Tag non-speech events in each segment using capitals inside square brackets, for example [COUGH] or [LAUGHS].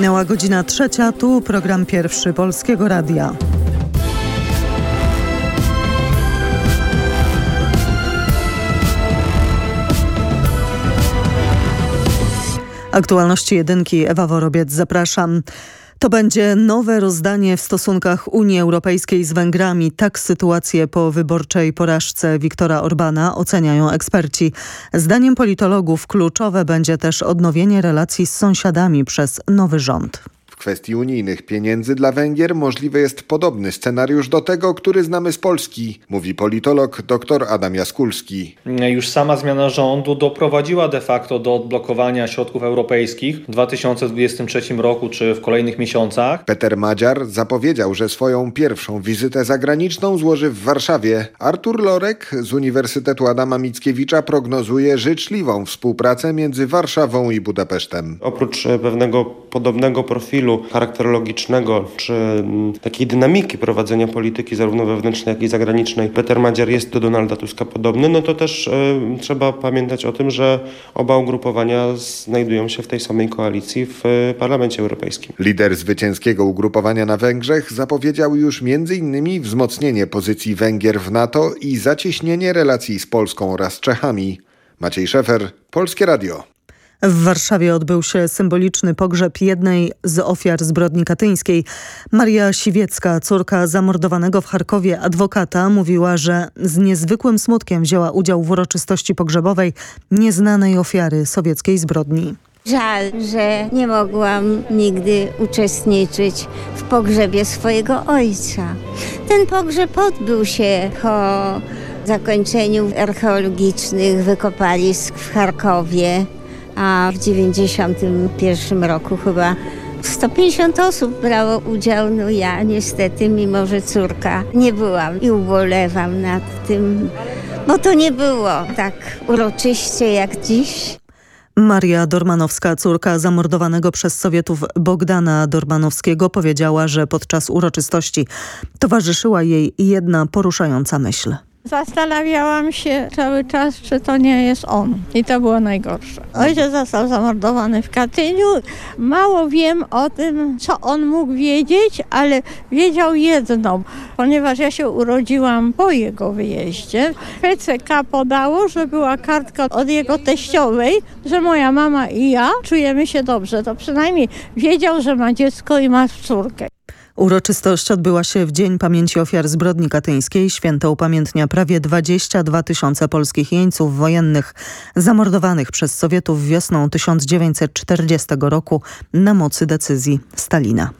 Minęła godzina trzecia, tu program pierwszy Polskiego Radia. Aktualności jedynki Ewa Worobiec, zapraszam. To będzie nowe rozdanie w stosunkach Unii Europejskiej z Węgrami. Tak sytuację po wyborczej porażce Viktora Orbana oceniają eksperci. Zdaniem politologów kluczowe będzie też odnowienie relacji z sąsiadami przez nowy rząd kwestii unijnych pieniędzy dla Węgier możliwy jest podobny scenariusz do tego, który znamy z Polski, mówi politolog dr Adam Jaskulski. Już sama zmiana rządu doprowadziła de facto do odblokowania środków europejskich w 2023 roku czy w kolejnych miesiącach. Peter Madziar zapowiedział, że swoją pierwszą wizytę zagraniczną złoży w Warszawie. Artur Lorek z Uniwersytetu Adama Mickiewicza prognozuje życzliwą współpracę między Warszawą i Budapesztem. Oprócz pewnego podobnego profilu charakterologicznego czy mm, takiej dynamiki prowadzenia polityki zarówno wewnętrznej, jak i zagranicznej Peter Madziar jest do Donalda Tuska podobny, no to też y, trzeba pamiętać o tym, że oba ugrupowania znajdują się w tej samej koalicji w y, Parlamencie Europejskim. Lider zwycięskiego ugrupowania na Węgrzech zapowiedział już m.in. wzmocnienie pozycji Węgier w NATO i zacieśnienie relacji z Polską oraz Czechami. Maciej Szefer, Polskie Radio. W Warszawie odbył się symboliczny pogrzeb jednej z ofiar zbrodni katyńskiej. Maria Siwiecka, córka zamordowanego w Charkowie adwokata, mówiła, że z niezwykłym smutkiem wzięła udział w uroczystości pogrzebowej nieznanej ofiary sowieckiej zbrodni. Żal, że nie mogłam nigdy uczestniczyć w pogrzebie swojego ojca. Ten pogrzeb odbył się po zakończeniu archeologicznych wykopalisk w Charkowie a w 91 roku chyba 150 osób brało udział, no ja niestety, mimo że córka, nie byłam i ubolewam nad tym, bo to nie było tak uroczyście jak dziś. Maria Dormanowska, córka zamordowanego przez Sowietów Bogdana Dormanowskiego, powiedziała, że podczas uroczystości towarzyszyła jej jedna poruszająca myśl. Zastanawiałam się cały czas, czy to nie jest on. I to było najgorsze. Ojciec został zamordowany w Katyniu. Mało wiem o tym, co on mógł wiedzieć, ale wiedział jedno. Ponieważ ja się urodziłam po jego wyjeździe, PCK podało, że była kartka od jego teściowej, że moja mama i ja czujemy się dobrze. To przynajmniej wiedział, że ma dziecko i ma córkę. Uroczystość odbyła się w Dzień Pamięci Ofiar Zbrodni Katyńskiej. Święto upamiętnia prawie 22 tysiące polskich jeńców wojennych zamordowanych przez Sowietów wiosną 1940 roku na mocy decyzji Stalina.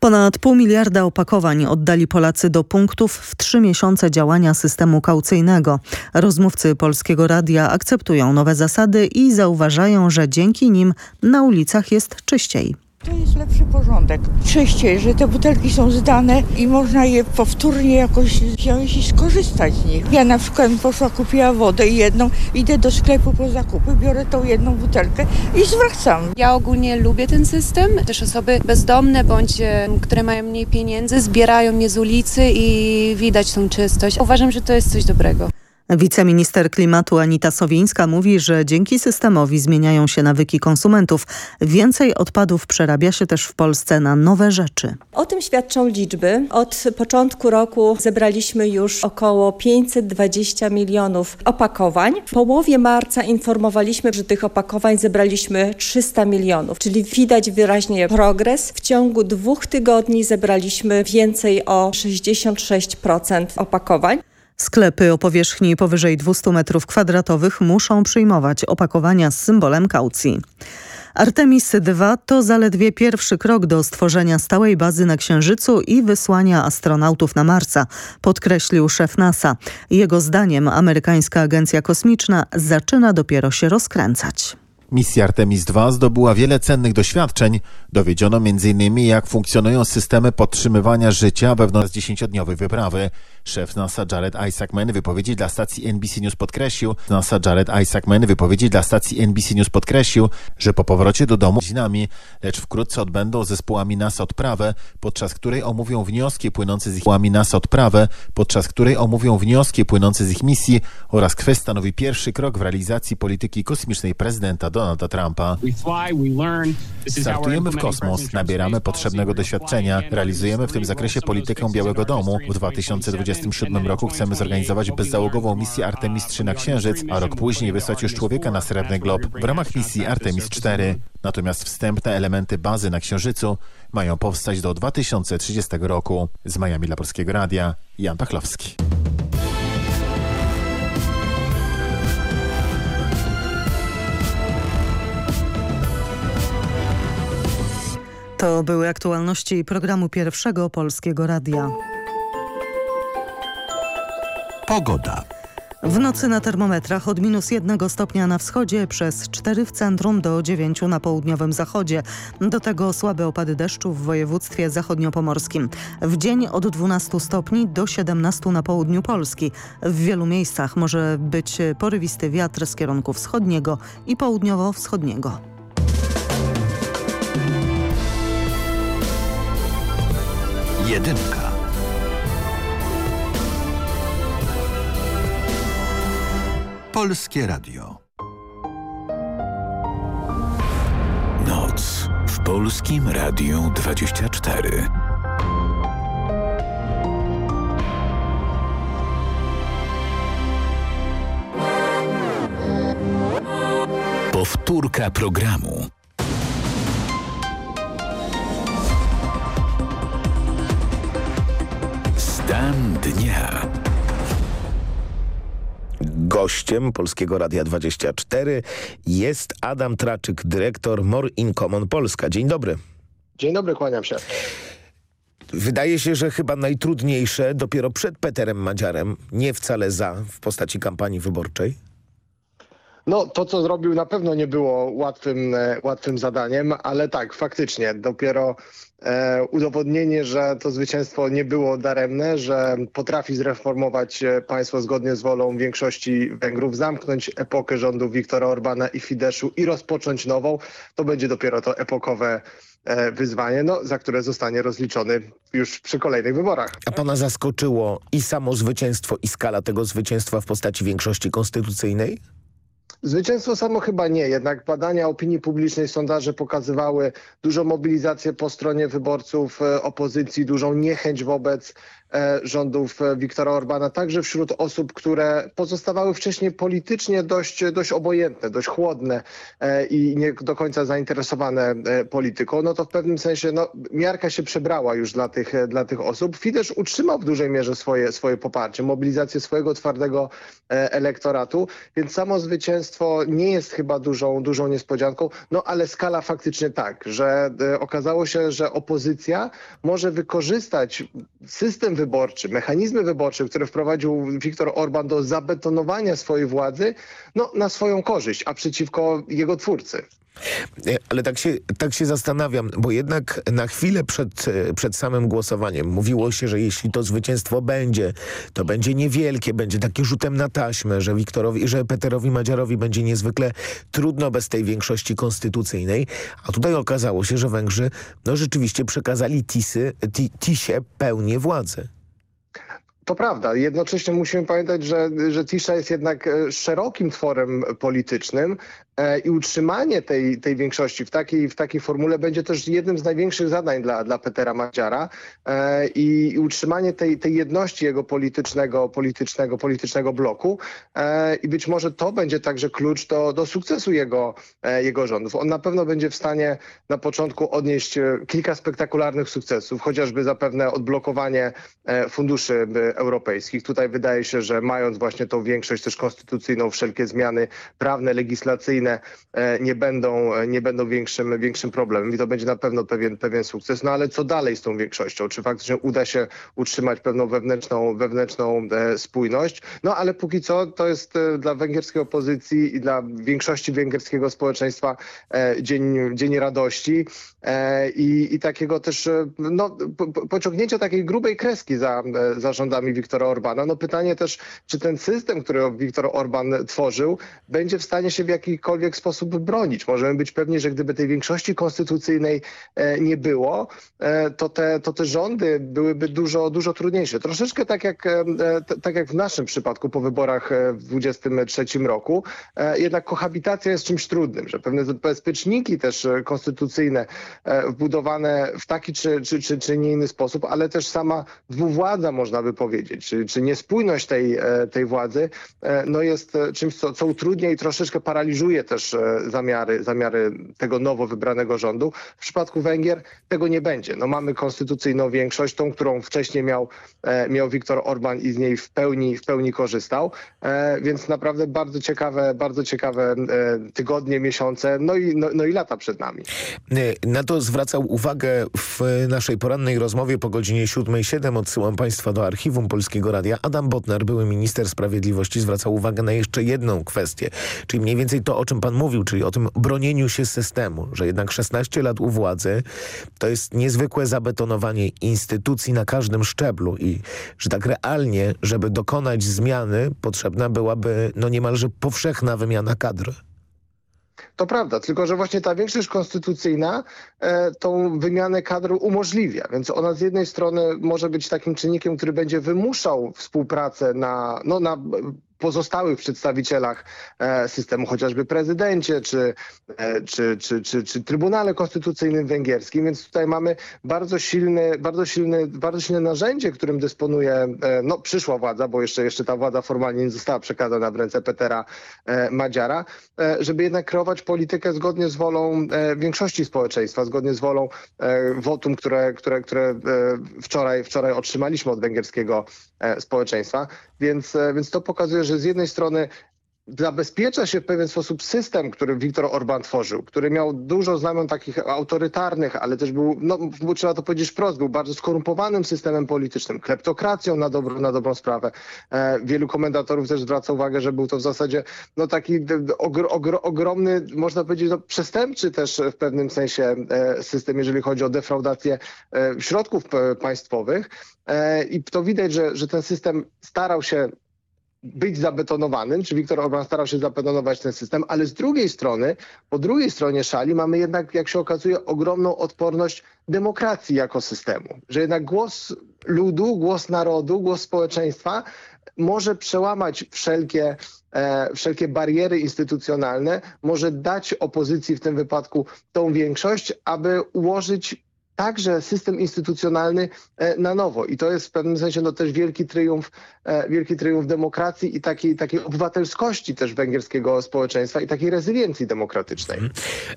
Ponad pół miliarda opakowań oddali Polacy do punktów w trzy miesiące działania systemu kaucyjnego. Rozmówcy Polskiego Radia akceptują nowe zasady i zauważają, że dzięki nim na ulicach jest czyściej. To jest lepszy porządek. Czyściej, że te butelki są zdane i można je powtórnie jakoś wziąć i skorzystać z nich. Ja na przykład poszła, kupiła wodę jedną, idę do sklepu po zakupy, biorę tą jedną butelkę i zwracam. Ja ogólnie lubię ten system. Też osoby bezdomne bądź e, które mają mniej pieniędzy zbierają je z ulicy i widać tą czystość. Uważam, że to jest coś dobrego. Wiceminister klimatu Anita Sowińska mówi, że dzięki systemowi zmieniają się nawyki konsumentów. Więcej odpadów przerabia się też w Polsce na nowe rzeczy. O tym świadczą liczby. Od początku roku zebraliśmy już około 520 milionów opakowań. W połowie marca informowaliśmy, że tych opakowań zebraliśmy 300 milionów, czyli widać wyraźnie progres. W ciągu dwóch tygodni zebraliśmy więcej o 66% opakowań. Sklepy o powierzchni powyżej 200 m2 muszą przyjmować opakowania z symbolem kaucji. Artemis II to zaledwie pierwszy krok do stworzenia stałej bazy na Księżycu i wysłania astronautów na Marsa, podkreślił szef NASA. Jego zdaniem amerykańska agencja kosmiczna zaczyna dopiero się rozkręcać. Misja Artemis II zdobyła wiele cennych doświadczeń. Dowiedziono m.in. jak funkcjonują systemy podtrzymywania życia wewnątrz dziesięciodniowej wyprawy. Szef NASA Jared Isaacman wypowiedzi dla stacji NBC News podkreślił, NASA Jared Isaacman wypowiedzi dla stacji NBC News podkreślił, że po powrocie do domu z nami, lecz wkrótce odbędą zespołami NASA odprawę, podczas której omówią wnioski płynące z ich NASA odprawę, podczas której omówią wnioski płynące z ich misji oraz kwest stanowi pierwszy krok w realizacji polityki kosmicznej prezydenta Donalda Trumpa. Startujemy w kosmos, nabieramy potrzebnego doświadczenia, realizujemy w tym zakresie politykę Białego Domu. W 2027 roku chcemy zorganizować bezzałogową misję Artemis 3 na Księżyc, a rok później wysłać już człowieka na Srebrny Glob w ramach misji Artemis 4. Natomiast wstępne elementy bazy na Księżycu mają powstać do 2030 roku. Z Miami dla Polskiego Radia, Jan Pachlowski. To były aktualności programu Pierwszego Polskiego Radia. Pogoda. W nocy na termometrach od minus jednego stopnia na wschodzie przez 4 w centrum do 9 na południowym zachodzie. Do tego słabe opady deszczu w województwie zachodniopomorskim. W dzień od 12 stopni do 17 na południu Polski. W wielu miejscach może być porywisty wiatr z kierunku wschodniego i południowo-wschodniego. Jedynka. Polskie Radio. Noc w Polskim Radiu 24. Powtórka programu. Stan dnia. Gościem Polskiego Radia 24 jest Adam Traczyk, dyrektor More in Common Polska. Dzień dobry. Dzień dobry, kłaniam się. Wydaje się, że chyba najtrudniejsze dopiero przed Peterem Madziarem, nie wcale za, w postaci kampanii wyborczej. No, to co zrobił na pewno nie było łatwym, e, łatwym zadaniem, ale tak, faktycznie, dopiero e, udowodnienie, że to zwycięstwo nie było daremne, że potrafi zreformować e, państwo zgodnie z wolą większości Węgrów, zamknąć epokę rządu Viktora Orbana i Fideszu i rozpocząć nową, to będzie dopiero to epokowe e, wyzwanie, no, za które zostanie rozliczony już przy kolejnych wyborach. A pana zaskoczyło i samo zwycięstwo, i skala tego zwycięstwa w postaci większości konstytucyjnej? Zwycięstwo samo chyba nie, jednak badania opinii publicznej, sondaże pokazywały dużą mobilizację po stronie wyborców e, opozycji, dużą niechęć wobec rządów e, Viktora Orbana, także wśród osób, które pozostawały wcześniej politycznie dość, dość obojętne, dość chłodne e, i nie do końca zainteresowane e, polityką, no to w pewnym sensie no, miarka się przebrała już dla tych, e, dla tych osób. Fidesz utrzymał w dużej mierze swoje, swoje poparcie, mobilizację swojego twardego e, elektoratu, więc samo zwycięstwo nie jest chyba dużą, dużą niespodzianką, no ale skala faktycznie tak, że e, okazało się, że opozycja może wykorzystać system wyborczy, mechanizmy wyborcze, które wprowadził Viktor Orban do zabetonowania swojej władzy, no na swoją korzyść, a przeciwko jego twórcy. Ale tak się, tak się zastanawiam, bo jednak na chwilę przed, przed samym głosowaniem mówiło się, że jeśli to zwycięstwo będzie, to będzie niewielkie, będzie takie rzutem na taśmę, że Wiktorowi, że Peterowi Madziarowi będzie niezwykle trudno bez tej większości konstytucyjnej, a tutaj okazało się, że Węgrzy no rzeczywiście przekazali Tisy, ti, Tisie pełnię władzy. To prawda. Jednocześnie musimy pamiętać, że, że Tisza jest jednak e, szerokim tworem politycznym e, i utrzymanie tej, tej większości w takiej, w takiej formule będzie też jednym z największych zadań dla, dla Petera Madziara e, i, utrzymanie tej, tej jedności jego politycznego, politycznego, politycznego bloku i być może to będzie także klucz do, do sukcesu jego, jego rządów. On na pewno będzie w stanie na początku odnieść kilka spektakularnych sukcesów, chociażby zapewne odblokowanie funduszy europejskich. Tutaj wydaje się, że mając właśnie tą większość też konstytucyjną, wszelkie zmiany prawne, legislacyjne e, nie będą, e, nie będą większym, większym problemem i to będzie na pewno pewien, pewien sukces. No ale co dalej z tą większością? Czy faktycznie uda się utrzymać pewną wewnętrzną, wewnętrzną e, spójność? No ale póki co to jest dla węgierskiej opozycji i dla większości węgierskiego społeczeństwa dzień, dzień radości i, i takiego też no, po, po- pociągnięcia takiej grubej kreski za, za rządami rządami Viktora Orbana. No pytanie też, czy ten system, który Viktor Orban tworzył, będzie w stanie się w jakikolwiek sposób bronić. Możemy być pewni, że gdyby tej większości konstytucyjnej e, nie było, e, to, te, to te rządy byłyby dużo, dużo trudniejsze. Troszeczkę tak jak, e, tak jak w naszym przypadku po wyborach w 23 roku, jednak kohabitacja jest czymś trudnym, że pewne bezpieczniki też konstytucyjne wbudowane w taki czy, czy, czy, czy nie inny sposób, ale też sama dwuwładza, można by powiedzieć, czy, czy niespójność tej, e, tej władzy, e, no jest e, czymś, co, co utrudnia i troszeczkę paraliżuje też zamiary, zamiary tego nowo wybranego rządu. W przypadku Węgier tego nie będzie. No mamy konstytucyjną większość, tą, którą wcześniej miał, miał Viktor Orban i z niej w pełni, w pełni korzystał, więc naprawdę bardzo ciekawe, bardzo ciekawe tygodnie, miesiące, no i, no, no i lata przed nami. Na to zwracał uwagę w naszej porannej rozmowie po godzinie 7.07. Odsyłam Państwa do archiwum Polskiego Radia. Adam Botner, były minister sprawiedliwości, zwracał uwagę na jeszcze jedną kwestię, czyli mniej więcej to, o czym Pan mówił, czyli o tym bronieniu się systemu, że jednak 16 lat u władzy to jest niezwykłe zabetonowanie instytucji na każdym szczeblu i że tak realnie, żeby dokonać zmiany, potrzebna byłaby no niemalże powszechna wymiana kadr. To prawda, tylko że właśnie ta większość konstytucyjna e, tą wymianę kadr umożliwia, więc ona z jednej strony może być takim czynnikiem, który będzie wymuszał współpracę na, no, na pozostałych przedstawicielach e, systemu, chociażby prezydencie czy, e, czy, czy, czy, czy Trybunale Konstytucyjnym Węgierskim, więc tutaj mamy bardzo silny, bardzo silny, bardzo silne narzędzie, którym dysponuje e, no, przyszła władza, bo jeszcze, jeszcze ta władza formalnie nie została przekazana w ręce Petera Madziara, żeby jednak kreować politykę zgodnie z wolą większości społeczeństwa, zgodnie z wolą wotum, które, które, które wczoraj, wczoraj otrzymaliśmy od węgierskiego społeczeństwa. Więc, więc to pokazuje, że z jednej strony zabezpiecza się w pewien sposób system, który Viktor Orban tworzył, który miał dużo znamion takich autorytarnych, ale też był, no trzeba to powiedzieć wprost, był bardzo skorumpowanym systemem politycznym, kleptokracją na, dobro, na dobrą sprawę. E, wielu komentatorów też zwraca uwagę, że był to w zasadzie no taki ogr, ogr, ogromny, można powiedzieć, no, przestępczy też w pewnym sensie e, system, jeżeli chodzi o defraudację e, środków p- państwowych. E, I to widać, że, że ten system starał się być zabetonowanym, czy Viktor Orban starał się zabetonować ten system, ale z drugiej strony, po drugiej stronie szali mamy jednak, jak się okazuje, ogromną odporność demokracji jako systemu. Że jednak głos ludu, głos narodu, głos społeczeństwa może przełamać wszelkie, e, wszelkie bariery instytucjonalne, może dać opozycji w tym wypadku tą większość, aby ułożyć także system instytucjonalny e, na nowo. I to jest w pewnym sensie no, też wielki triumf, e, wielki triumf demokracji i takiej, takiej obywatelskości też węgierskiego społeczeństwa i takiej rezyliencji demokratycznej.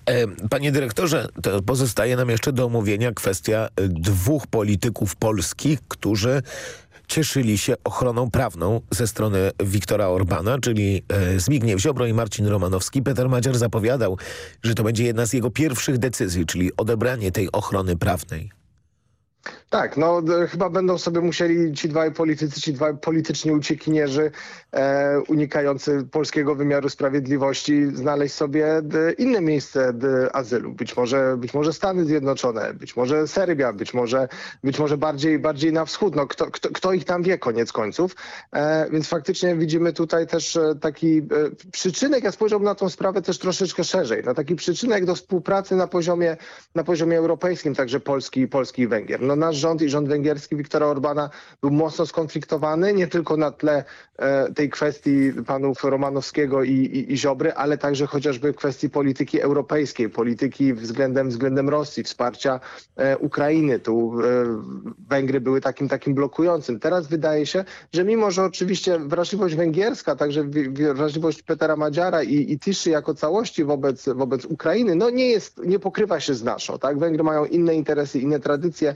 E, Panie dyrektorze, to pozostaje nam jeszcze do omówienia kwestia dwóch polityków polskich, którzy cieszyli się ochroną prawną ze strony Wiktora Orbana, czyli e, Zbigniew Ziobro i Marcin Romanowski. Peter Madziar zapowiadał, że to będzie jedna z jego pierwszych decyzji, czyli odebranie tej ochrony prawnej. Tak, no chyba będą sobie musieli ci dwaj politycy, ci dwaj polityczni uciekinierzy e, unikający polskiego wymiaru sprawiedliwości znaleźć sobie d, inne miejsce d, azylu. Być może, być może Stany Zjednoczone, być może Serbia, być może, być może bardziej, bardziej na wschód. No, kto, kto, kto ich tam wie koniec końców. E, więc faktycznie widzimy tutaj też e, taki e, przyczynek, ja spojrzałbym na tą sprawę też troszeczkę szerzej, na taki przyczynek do współpracy na poziomie, na poziomie europejskim, także Polski, Polski i Węgier. No, nasz rząd i rząd węgierski Viktora Orbana był mocno skonfliktowany, nie tylko na tle e, tej kwestii panów Romanowskiego i, i, i Ziobry, ale także chociażby kwestii polityki europejskiej, polityki względem, względem Rosji, wsparcia e, Ukrainy. Tu e, Węgry były takim, takim blokującym. Teraz wydaje się, że mimo, że oczywiście wrażliwość węgierska, także wrażliwość Petera Madziara i, i Tiszy jako całości wobec, wobec Ukrainy, no nie jest, nie pokrywa się z naszą, tak? Węgry mają inne interesy, inne tradycje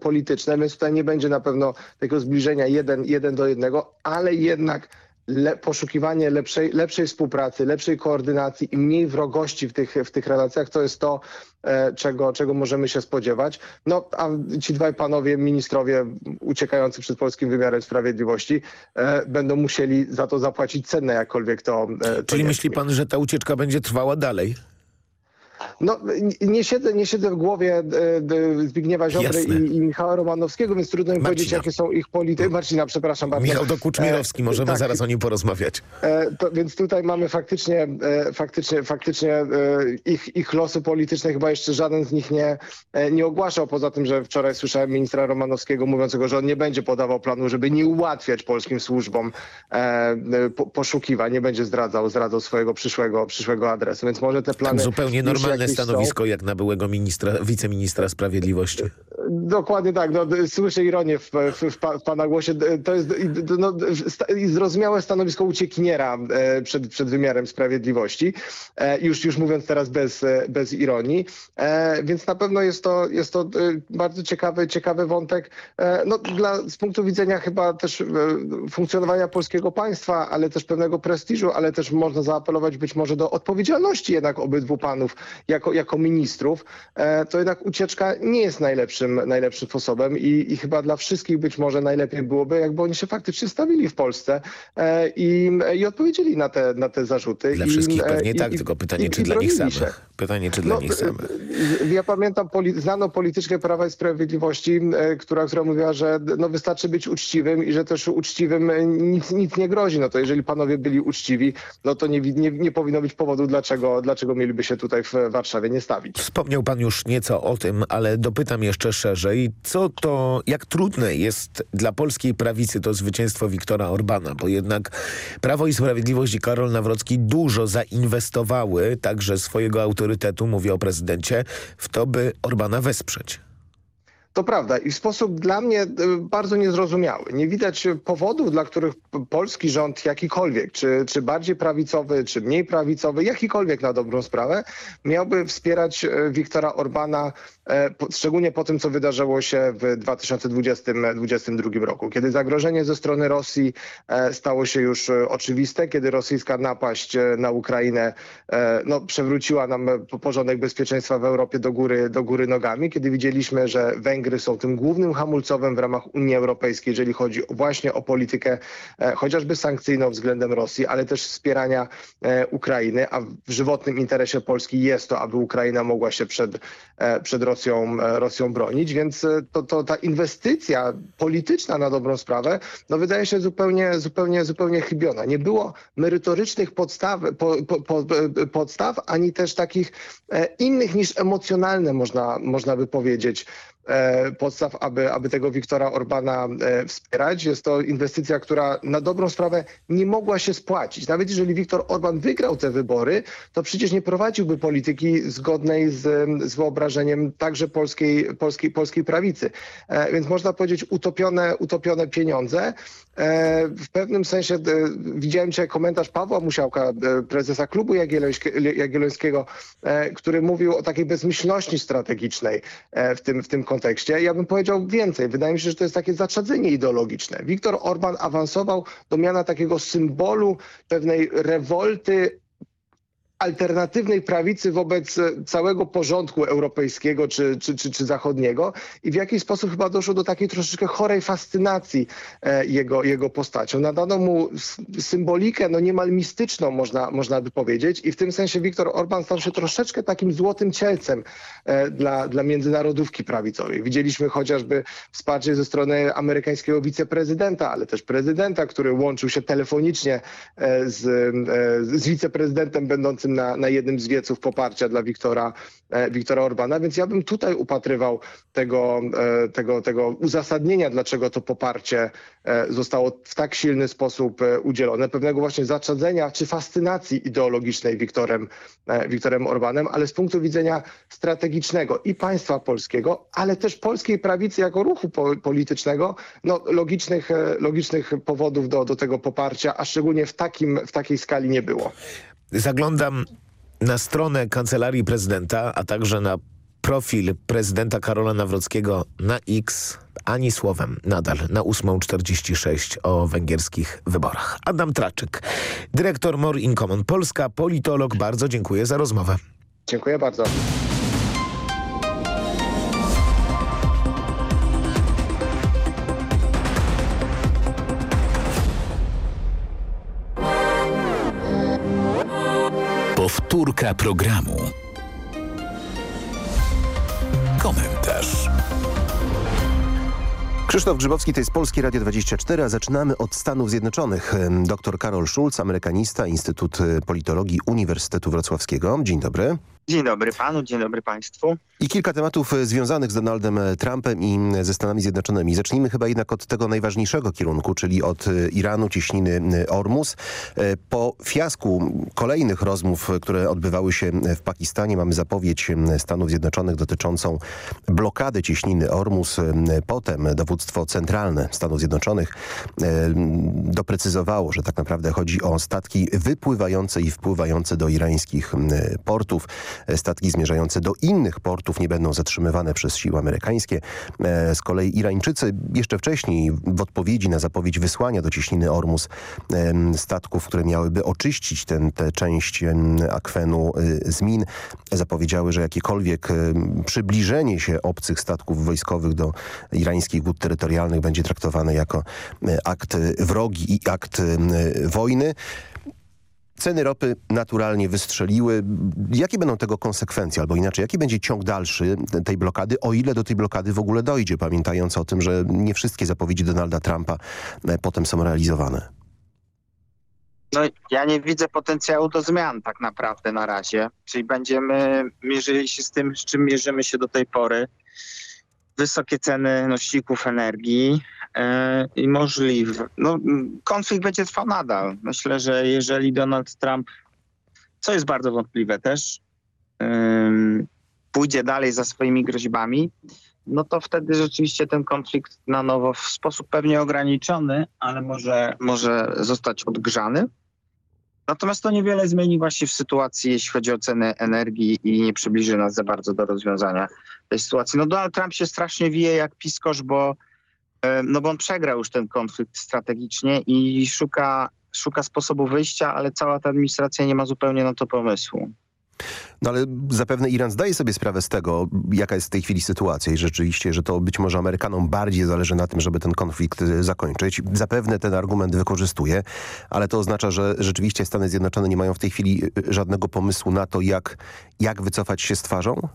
polityczne, więc tutaj nie będzie na pewno tego zbliżenia jeden, jeden do jednego, ale jednak le, poszukiwanie lepszej, lepszej współpracy, lepszej koordynacji i mniej wrogości w tych, w tych relacjach, to jest to, e, czego, czego możemy się spodziewać. No, a ci dwaj panowie ministrowie uciekający przed polskim wymiarem sprawiedliwości e, będą musieli za to zapłacić cenę, jakkolwiek to, e, to Czyli myśli pan, że ta ucieczka będzie trwała dalej? No, nie- siedzę, nie siedzę w głowie e, Zbigniewa Ziobry i, i Michała Romanowskiego, więc trudno mi Marcina. powiedzieć, jakie są ich polityki. Marcina, przepraszam bardzo. Michał Dokuczmirowski, E, możemy tak. zaraz o nim porozmawiać. E, to, więc tutaj mamy faktycznie, faktycznie, faktycznie ich, ich losy polityczne chyba jeszcze żaden z nich nie, nie ogłaszał, poza tym, że wczoraj słyszałem ministra Romanowskiego mówiącego, że on nie będzie podawał planu, żeby nie ułatwiać polskim służbom po, poszukiwań, nie będzie zdradzał, zdradzał swojego przyszłego, przyszłego adresu, więc może te plany... Tak, zupełnie już normalne jakieś są. stanowisko jak na byłego ministra, wiceministra sprawiedliwości. Dokładnie tak. No, słyszę ironię w, w, w, pa- w pana głosie. To jest no, zrozumiałe stanowisko uciekiniera e, przed, przed wymiarem sprawiedliwości. E, już, już mówiąc teraz bez, e, bez ironii. Więc na pewno jest to, jest to bardzo ciekawy, ciekawy wątek. No, dla, z punktu widzenia chyba też funkcjonowania polskiego państwa, ale też pewnego prestiżu, ale też można zaapelować być może do odpowiedzialności jednak obydwu panów jako, jako ministrów, to jednak ucieczka nie jest najlepszym, najlepszym sposobem i, i chyba dla wszystkich być może najlepiej byłoby, jakby oni się faktycznie stawili w Polsce e, i, i odpowiedzieli na te, na te zarzuty. Dla wszystkich e, pewnie i- tak, i- tylko pytanie, czy dla nich samych. się. Pytanie, czy dla No, nich samych. e, Ja pamiętam poli- znaną polityczkę Prawa i Sprawiedliwości, która, która mówiła, że no, wystarczy być uczciwym i że też uczciwym nic, nic nie grozi. No to jeżeli panowie byli uczciwi, no to nie, nie, nie powinno być powodu, dlaczego, dlaczego mieliby się tutaj w Warszawie nie stawić. Wspomniał pan już nieco o tym, ale dopytam jeszcze szerzej, co to, jak trudne jest dla polskiej prawicy to zwycięstwo Wiktora Orbana, bo jednak Prawo i Sprawiedliwość i Karol Nawrocki dużo zainwestowały, także swojego autorytetu, mówię o prezydencie, w to, by Orbana wesprzeć. To prawda i w sposób dla mnie e, bardzo niezrozumiały. Nie widać powodów, dla których polski rząd jakikolwiek, czy, czy bardziej prawicowy, czy mniej prawicowy, jakikolwiek na dobrą sprawę, miałby wspierać e, Wiktora Orbana, szczególnie po tym, co wydarzyło się w 2020-2022 roku, kiedy zagrożenie ze strony Rosji e, stało się już e, oczywiste, kiedy rosyjska napaść e, na Ukrainę e, no, przewróciła nam e, porządek bezpieczeństwa w Europie do góry, do góry nogami, kiedy widzieliśmy, że Węgry są tym głównym hamulcowym w ramach Unii Europejskiej, jeżeli chodzi właśnie o politykę e, chociażby sankcyjną względem Rosji, ale też wspierania e, Ukrainy, a w żywotnym interesie Polski jest to, aby Ukraina mogła się przed, e, przed Rosją, e, Rosją bronić, więc e, to, to ta inwestycja polityczna na dobrą sprawę, no wydaje się zupełnie, zupełnie, zupełnie chybiona. Nie było merytorycznych podstaw, po, po, po, podstaw ani też takich e, innych niż emocjonalne, można, można by powiedzieć, e, podstaw, aby, aby tego Wiktora Orbana e, wspierać. Jest to inwestycja, która na dobrą sprawę nie mogła się spłacić. Nawet jeżeli Wiktor Orban wygrał te wybory, to przecież nie prowadziłby polityki zgodnej z, z wyobrażeniem także polskiej, polskiej, polskiej prawicy. E, więc można powiedzieć utopione, utopione pieniądze. E, w pewnym sensie e, widziałem dzisiaj komentarz Pawła Musiałka, e, prezesa klubu Jagiellońskie- Jagiellońskiego, który mówił o takiej bezmyślności strategicznej w tym, w tym kontekście. Ja bym powiedział więcej. Wydaje mi się, że to jest takie zaczadzenie ideologiczne. Viktor Orban awansował do miana takiego symbolu pewnej rewolty alternatywnej prawicy wobec e, całego porządku europejskiego czy, czy, czy, czy zachodniego i w jakiś sposób chyba doszło do takiej troszeczkę chorej fascynacji e, jego, jego postacią. Nadano mu symbolikę no niemal mistyczną, można, można by powiedzieć i w tym sensie Viktor Orban stał się troszeczkę takim złotym cielcem e, dla, dla międzynarodówki prawicowej. Widzieliśmy chociażby wsparcie ze strony amerykańskiego wiceprezydenta, ale też prezydenta, który łączył się telefonicznie z, z wiceprezydentem będącym na, na jednym z wieców poparcia dla Wiktora, e, Wiktora Orbana, więc ja bym tutaj upatrywał tego, e, tego, tego uzasadnienia, dlaczego to poparcie e, zostało w tak silny sposób udzielone, pewnego właśnie zaczadzenia czy fascynacji ideologicznej Wiktorem, Wiktorem Orbanem, ale z punktu widzenia strategicznego i państwa polskiego, ale też polskiej prawicy jako ruchu po, politycznego, no, logicznych, logicznych powodów do, do tego poparcia, a szczególnie w, takim, w takiej skali nie było. Zaglądam na stronę Kancelarii Prezydenta, a także na profil prezydenta Karola Nawrockiego na X, ani słowem nadal na 8.46 o węgierskich wyborach. Adam Traczyk, dyrektor More in Common Polska, politolog. Bardzo dziękuję za rozmowę. Dziękuję bardzo. Powtórka programu. Komentarz. Krzysztof Grzybowski, to jest Polskie Radio 24, a zaczynamy od Stanów Zjednoczonych. Dr Karol Schulz, amerykanista, Instytut Politologii Uniwersytetu Wrocławskiego. Dzień dobry. Dzień dobry panu, dzień dobry państwu. I kilka tematów związanych z Donaldem Trumpem i ze Stanami Zjednoczonymi. Zacznijmy chyba jednak od tego najważniejszego kierunku, czyli od Iranu, cieśniny Ormus. Po fiasku kolejnych rozmów, które odbywały się w Pakistanie, mamy zapowiedź Stanów Zjednoczonych dotyczącą blokady cieśniny Ormus. Potem dowództwo centralne Stanów Zjednoczonych doprecyzowało, że tak naprawdę chodzi o statki wypływające i wpływające do irańskich portów. Statki zmierzające do innych portów nie będą zatrzymywane przez siły amerykańskie. Z kolei Irańczycy jeszcze wcześniej w odpowiedzi na zapowiedź wysłania do cieśniny Ormus statków, które miałyby oczyścić tę część akwenu z min, zapowiedziały, że jakiekolwiek przybliżenie się obcych statków wojskowych do irańskich wód terytorialnych będzie traktowane jako akt wrogi i akt wojny. Ceny ropy naturalnie wystrzeliły. Jakie będą tego konsekwencje? Albo inaczej, jaki będzie ciąg dalszy tej blokady, o ile do tej blokady w ogóle dojdzie, pamiętając o tym, że nie wszystkie zapowiedzi Donalda Trumpa potem są realizowane? No ja nie widzę potencjału do zmian tak naprawdę na razie. Czyli będziemy mierzyli się z tym, z czym mierzymy się do tej pory. Wysokie ceny nośników energii, i możliwe. No, konflikt będzie trwał nadal. Myślę, że jeżeli Donald Trump, co jest bardzo wątpliwe też, pójdzie dalej za swoimi groźbami, no to wtedy rzeczywiście ten konflikt na nowo w sposób pewnie ograniczony, ale może, może zostać odgrzany. Natomiast to niewiele zmieni właśnie w sytuacji, jeśli chodzi o cenę energii i nie przybliży nas za bardzo do rozwiązania tej sytuacji. No Donald Trump się strasznie wije jak piskosz, bo no bo on przegrał już ten konflikt strategicznie i szuka, szuka sposobu wyjścia, ale cała ta administracja nie ma zupełnie na to pomysłu. No ale zapewne Iran zdaje sobie sprawę z tego, jaka jest w tej chwili sytuacja i rzeczywiście, że to być może Amerykanom bardziej zależy na tym, żeby ten konflikt zakończyć. Zapewne ten argument wykorzystuje, ale to oznacza, że rzeczywiście Stany Zjednoczone nie mają w tej chwili żadnego pomysłu na to, jak, jak wycofać się z twarzą?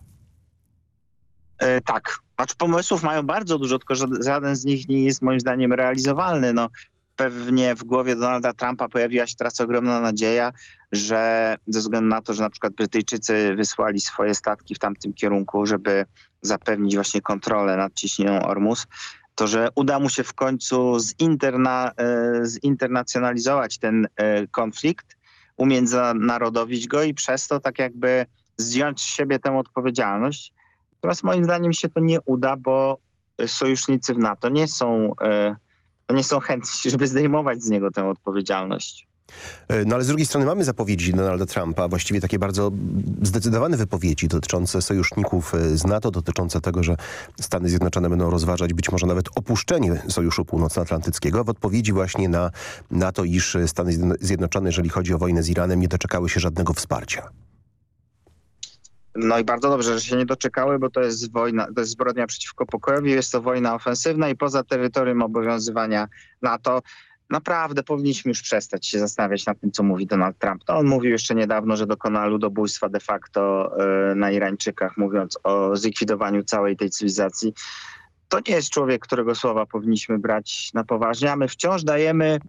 E, tak, Acz pomysłów mają bardzo dużo, tylko żaden z nich nie jest moim zdaniem realizowalny. No, pewnie w głowie Donalda Trumpa pojawiła się teraz ogromna nadzieja, że ze względu na to, że na przykład Brytyjczycy wysłali swoje statki w tamtym kierunku, żeby zapewnić właśnie kontrolę nad ciśnienią Ormus, to że uda mu się w końcu zinterna, e, zinternacjonalizować ten e, konflikt, umiędzynarodowić go i przez to tak jakby zdjąć z siebie tę odpowiedzialność Natomiast moim zdaniem się to nie uda, bo sojusznicy w NATO nie są, e, nie są chętni, [LAUGHS] żeby zdejmować z niego tę odpowiedzialność. E, no ale z drugiej strony mamy zapowiedzi Donalda Trumpa, właściwie takie bardzo zdecydowane wypowiedzi dotyczące sojuszników e, z NATO, dotyczące tego, że Stany Zjednoczone będą rozważać być może nawet opuszczenie Sojuszu Północnoatlantyckiego w odpowiedzi właśnie na, na to, iż Stany Zjednoczone, jeżeli chodzi o wojnę z Iranem, nie doczekały się żadnego wsparcia. No i bardzo dobrze, że się nie doczekały, bo to jest wojna, to jest zbrodnia przeciwko pokojowi, jest to wojna ofensywna i poza terytorium obowiązywania NATO naprawdę powinniśmy już przestać się zastanawiać nad tym, co mówi Donald Trump. No, on mówił jeszcze niedawno, że dokona ludobójstwa de facto y, na Irańczykach, mówiąc o zlikwidowaniu całej tej cywilizacji. To nie jest człowiek, którego słowa powinniśmy brać na poważnie, a my wciąż dajemy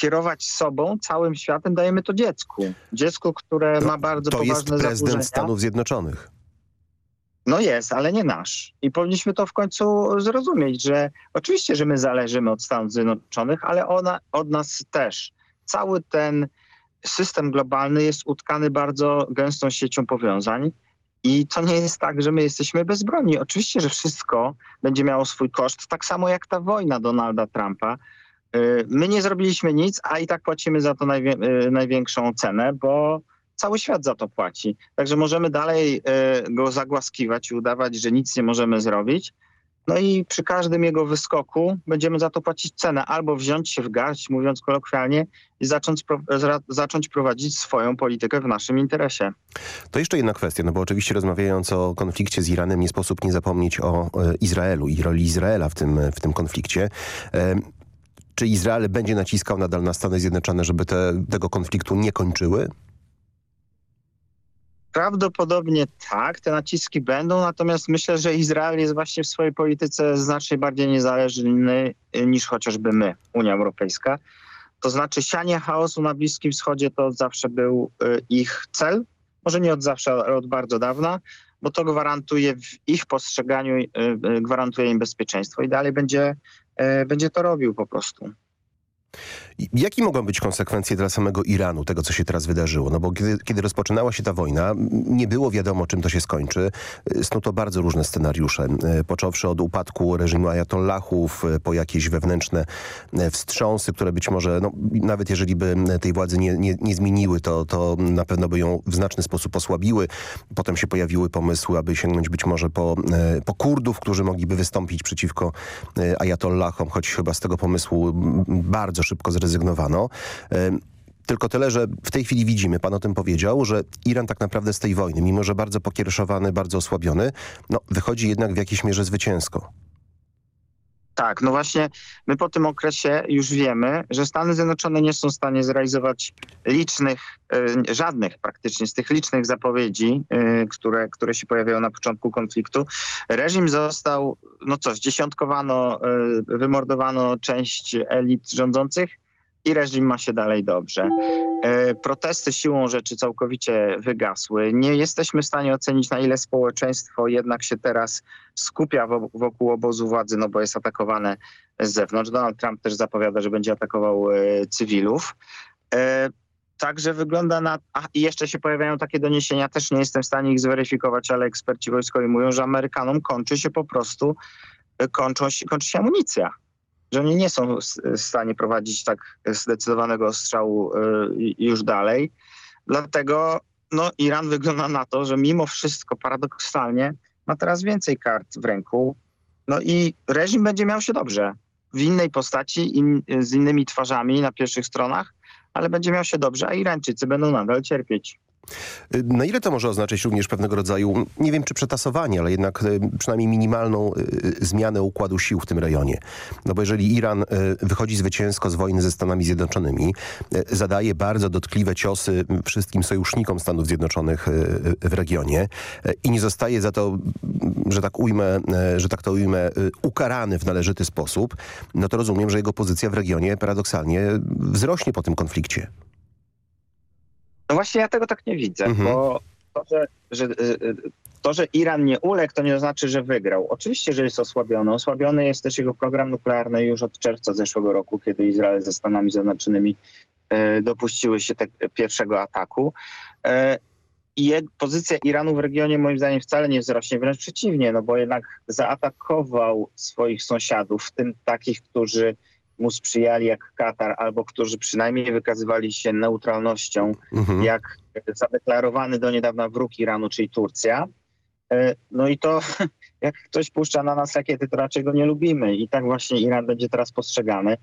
kierować sobą, całym światem, dajemy to dziecku. Dziecku, które to, ma bardzo to poważne jest prezydent zaburzenia. Stanów Zjednoczonych. No jest, ale nie nasz. I powinniśmy to w końcu zrozumieć, że oczywiście, że my zależymy od Stanów Zjednoczonych, ale ona od nas też. Cały ten system globalny jest utkany bardzo gęstą siecią powiązań. I to nie jest tak, że my jesteśmy bezbronni. Oczywiście, że wszystko będzie miało swój koszt, tak samo jak ta wojna Donalda Trumpa, my nie zrobiliśmy nic, a i tak płacimy za to najwie y, największą cenę, bo cały świat za to płaci. Także możemy dalej y, go zagłaskiwać i udawać, że nic nie możemy zrobić. No i przy każdym jego wyskoku będziemy za to płacić cenę. Albo wziąć się w garść, mówiąc kolokwialnie, i zacząć, zacząć prowadzić swoją politykę w naszym interesie. To jeszcze jedna kwestia, no bo oczywiście rozmawiając o konflikcie z Iranem nie sposób nie zapomnieć o e, Izraelu i roli Izraela w tym, w tym konflikcie. Czy Izrael będzie naciskał nadal na Stany Zjednoczone, żeby te, tego konfliktu nie kończyły? Prawdopodobnie tak, te naciski będą, natomiast myślę, że Izrael jest właśnie w swojej polityce znacznie bardziej niezależny y, niż chociażby my, Unia Europejska. To znaczy sianie chaosu na Bliskim Wschodzie to zawsze był y, ich cel, może nie od zawsze, ale od bardzo dawna, bo to gwarantuje w ich postrzeganiu, y, gwarantuje im bezpieczeństwo i dalej będzie, będzie to robił po prostu. Jakie mogą być konsekwencje dla samego Iranu, tego co się teraz wydarzyło? No bo kiedy, kiedy rozpoczynała się ta wojna, nie było wiadomo czym to się skończy. Snuto bardzo różne scenariusze, e, począwszy od upadku reżimu ajatollahów, e, po jakieś wewnętrzne wstrząsy, które być może, no, nawet jeżeli by tej władzy nie, nie, nie zmieniły, to, to na pewno by ją w znaczny sposób osłabiły. Potem się pojawiły pomysły, aby sięgnąć być może po, po Kurdów, którzy mogliby wystąpić przeciwko ajatollahom, choć chyba z tego pomysłu bardzo szybko zrezygnowano zrezygnowano. Tylko tyle, że w tej chwili widzimy, pan o tym powiedział, że Iran tak naprawdę z tej wojny, mimo że bardzo pokiereszowany, bardzo osłabiony, no, wychodzi jednak w jakiejś mierze zwycięsko. Tak, no właśnie my po tym okresie już wiemy, że Stany Zjednoczone nie są w stanie zrealizować licznych, y, żadnych praktycznie z tych licznych zapowiedzi, y, które, które się pojawiają na początku konfliktu. Reżim został, no co, zdziesiątkowano, y, wymordowano część elit rządzących, i reżim ma się dalej dobrze. E, protesty siłą rzeczy całkowicie wygasły. Nie jesteśmy w stanie ocenić, na ile społeczeństwo jednak się teraz skupia wokół obozu władzy, no bo jest atakowane z zewnątrz. Donald Trump też zapowiada, że będzie atakował e, cywilów. E, także wygląda na... A, i jeszcze się pojawiają takie doniesienia, też nie jestem w stanie ich zweryfikować, ale eksperci wojskowi mówią, że Amerykanom kończy się po prostu, kończą, kończy się amunicja że oni nie są w stanie prowadzić tak zdecydowanego strzału y, już dalej. Dlatego no, Iran [LAUGHS] wygląda na to, że mimo wszystko paradoksalnie ma teraz więcej kart w ręku. No i reżim będzie miał się dobrze. W innej postaci, in, z innymi twarzami na pierwszych stronach, ale będzie miał się dobrze, a Irańczycy będą nadal cierpieć. Na ile to może oznaczać również pewnego rodzaju, nie wiem czy przetasowanie, ale jednak e, przynajmniej minimalną e, zmianę układu sił w tym rejonie? No bo jeżeli Iran e, wychodzi zwycięsko z wojny ze Stanami Zjednoczonymi, zadaje bardzo dotkliwe ciosy wszystkim sojusznikom Stanów Zjednoczonych w regionie i nie zostaje za to, że tak ujmę, że tak to ujmę, ukarany w należyty sposób, no to rozumiem, że jego pozycja w regionie paradoksalnie wzrośnie po tym konflikcie. No właśnie ja tego tak nie widzę, mhm. bo to że, że, y, y, to, że Iran nie uległ, to nie oznacza, że wygrał. Oczywiście, że jest osłabiony. Osłabiony jest też jego program nuklearny już od czerwca zeszłego roku, kiedy Izrael ze Stanami Zjednoczonymi e, dopuściły się te, pierwszego ataku. E, I pozycja Iranu w regionie moim zdaniem wcale nie wzrośnie, wręcz przeciwnie, no bo jednak zaatakował swoich sąsiadów, w tym takich, którzy mu sprzyjali jak Katar, albo którzy przynajmniej wykazywali się neutralnością, mhm. jak zadeklarowany do niedawna wróg Iranu, czyli Turcja. E, no i to, [LAUGHS] jak ktoś puszcza na nas rakiety, to raczej go nie lubimy. I tak właśnie Iran będzie teraz postrzegany.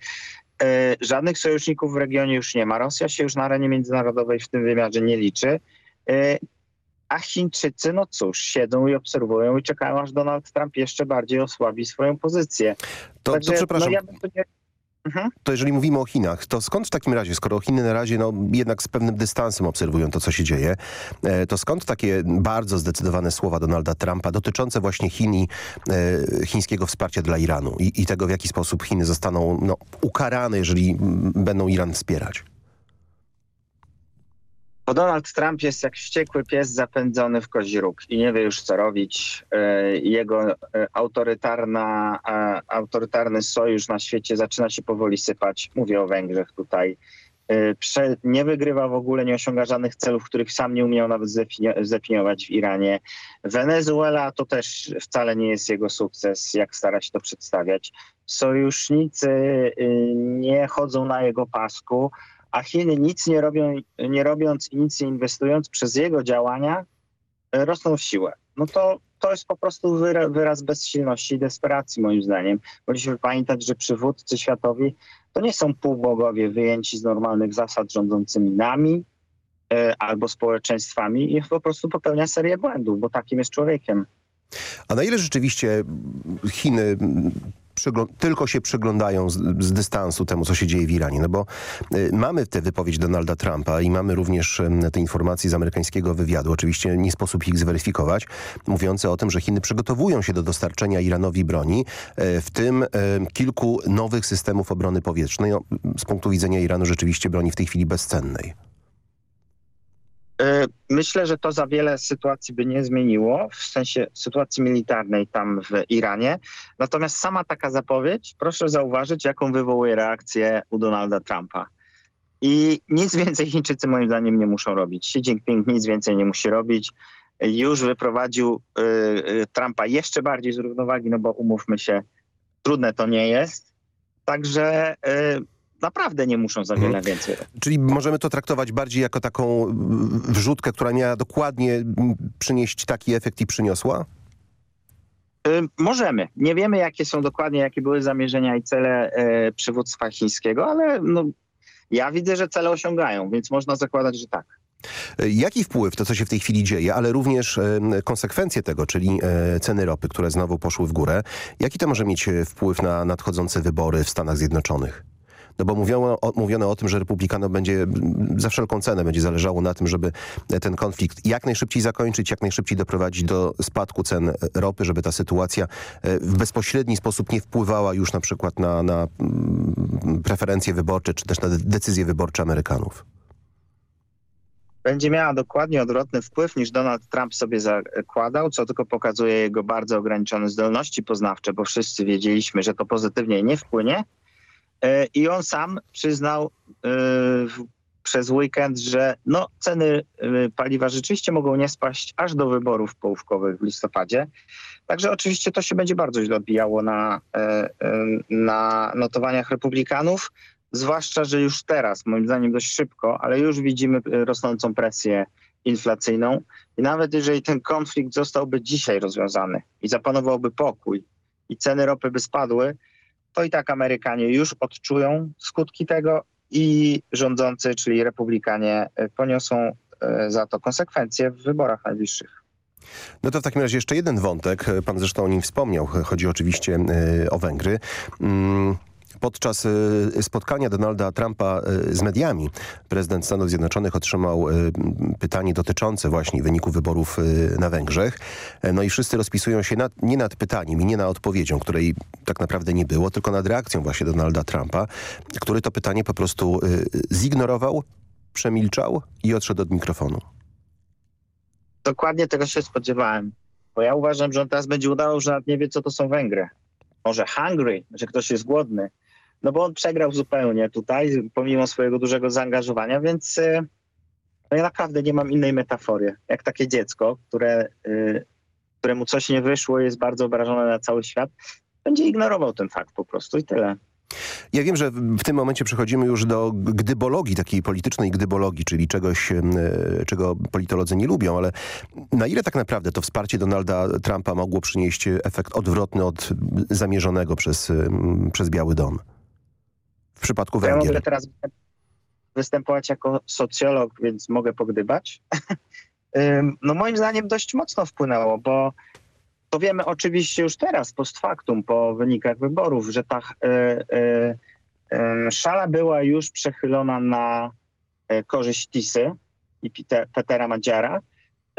E, żadnych sojuszników w regionie już nie ma. Rosja się już na arenie międzynarodowej w tym wymiarze nie liczy. E, a Chińczycy, no cóż, siedzą i obserwują i czekają, aż Donald Trump jeszcze bardziej osłabi swoją pozycję. To, Także, to przepraszam. No ja bym tu nie, Mhm. To jeżeli mówimy o Chinach, to skąd w takim razie, skoro Chiny na razie no, jednak z pewnym dystansem obserwują to, co się dzieje, e, to skąd takie bardzo zdecydowane słowa Donalda Trumpa dotyczące właśnie Chin i e, chińskiego wsparcia dla Iranu i, i, tego, w jaki sposób Chiny zostaną no, ukarane, jeżeli będą Iran wspierać? Bo Donald Trump jest jak wściekły pies zapędzony w kozi róg i nie wie już co robić. E, jego e, autorytarna, autorytarny sojusz na świecie zaczyna się powoli sypać. Mówię o Węgrzech tutaj. E, nie wygrywa w ogóle, nie osiąga żadnych celów, których sam nie umiał nawet zdefiniować w Iranie. Wenezuela to też wcale nie jest jego sukces, jak stara się to przedstawiać. Sojusznicy nie chodzą na jego pasku a Chiny nic nie, robią, nie robiąc i nic nie inwestując przez jego działania e, rosną w siłę. No to, to jest po prostu wyra, wyraz bezsilności i desperacji moim zdaniem. Musimy pamiętać, że przywódcy światowi to nie są półbogowie wyjęci z normalnych zasad rządzącymi nami e, albo społeczeństwami i po prostu popełnia serię błędów, bo takim jest człowiekiem. A na ile rzeczywiście Chiny tylko się przyglądają z, z dystansu temu, co się dzieje w Iranie. No bo y, mamy tę wypowiedź Donalda Trumpa i mamy również y, te informacje z amerykańskiego wywiadu. Oczywiście nie sposób ich zweryfikować, mówiące o tym, że Chiny przygotowują się do dostarczenia Iranowi broni, y, w tym y, kilku nowych systemów obrony powietrznej. No, z punktu widzenia Iranu rzeczywiście broni w tej chwili bezcennej. E, Myślę, że to za wiele sytuacji by nie zmieniło, w sensie sytuacji militarnej tam w Iranie. Natomiast sama taka zapowiedź, proszę zauważyć, jaką wywołuje reakcję u Donalda Trumpa. I nic więcej Chińczycy moim zdaniem nie muszą robić. Xi Jinping nic więcej nie musi robić. Już wyprowadził y, Trumpa jeszcze bardziej z równowagi, no bo umówmy się, trudne to nie jest. Także y, naprawdę nie muszą za wiele więcej robić. Czyli możemy to traktować bardziej jako taką wrzutkę, która miała dokładnie przynieść taki efekt i przyniosła? Y, Możemy. Nie wiemy, jakie są dokładnie, jakie były zamierzenia i cele e, przywództwa chińskiego, ale no, ja widzę, że cele osiągają, więc można zakładać, że tak. Jaki wpływ to, co się w tej chwili dzieje, ale również e, konsekwencje tego, czyli e, ceny ropy, które znowu poszły w górę, jaki to może mieć e, wpływ na nadchodzące wybory w Stanach Zjednoczonych? No bo mówiono o, mówiono o tym, że republikanom będzie mm, za wszelką cenę będzie zależało na tym, żeby ten konflikt jak najszybciej zakończyć, jak najszybciej doprowadzić do spadku cen ropy, żeby ta sytuacja e, w bezpośredni sposób nie wpływała już na przykład na, na mm, preferencje wyborcze, czy też na de- decyzje wyborcze Amerykanów. Będzie miała dokładnie odwrotny wpływ niż Donald Trump sobie zakładał, co tylko pokazuje jego bardzo ograniczone zdolności poznawcze, bo wszyscy wiedzieliśmy, że to pozytywnie nie wpłynie. E, I on sam przyznał e, przez weekend, że no, ceny e, paliwa rzeczywiście mogą nie spaść aż do wyborów połówkowych w listopadzie. Także oczywiście to się będzie bardzo źle odbijało na, na notowaniach republikanów, zwłaszcza, że już teraz, moim zdaniem dość szybko, ale już widzimy rosnącą presję inflacyjną i nawet jeżeli ten konflikt zostałby dzisiaj rozwiązany i zapanowałby pokój i ceny ropy by spadły, to i tak Amerykanie już odczują skutki tego i rządzący, czyli republikanie, e, poniosą e, za to konsekwencje w wyborach najbliższych. No to w takim razie jeszcze jeden wątek. Pan zresztą o nim wspomniał. Chodzi oczywiście e, o Węgry. Podczas e, spotkania Donalda Trumpa e, z mediami prezydent Stanów Zjednoczonych otrzymał e, pytanie dotyczące właśnie wyniku wyborów na Węgrzech. E, No i wszyscy rozpisują się nad, nie nad pytaniem i nie nad odpowiedzią, której tak naprawdę nie było, tylko nad reakcją właśnie Donalda Trumpa, który to pytanie po prostu zignorował, przemilczał i odszedł od mikrofonu. Dokładnie tego się spodziewałem, bo ja uważam, że on teraz będzie udawał, że nawet nie wie, co to są Węgry. Może hungry, że ktoś jest głodny. No bo on przegrał zupełnie tutaj, pomimo swojego dużego zaangażowania, więc e, no ja naprawdę nie mam innej metafory. Jak takie dziecko, które, e, któremu coś nie wyszło, jest bardzo obrażone na cały świat, będzie ignorował ten fakt po prostu i tyle. Ja wiem, że w tym momencie przechodzimy już do gdybologii, takiej politycznej gdybologii, czyli czegoś, e, czego politolodzy nie lubią, ale na ile tak naprawdę to wsparcie Donalda Trumpa mogło przynieść efekt odwrotny od zamierzonego przez, przez Biały Dom? W przypadku To ja Węgier. mogę teraz występować jako socjolog, więc mogę pogdybać. [LAUGHS] No moim zdaniem dość mocno wpłynęło, bo to wiemy oczywiście już teraz, post factum, po wynikach wyborów, że ta y, y, y, szala była już przechylona na y, korzyść Tisy i Pite, Petera Madziara.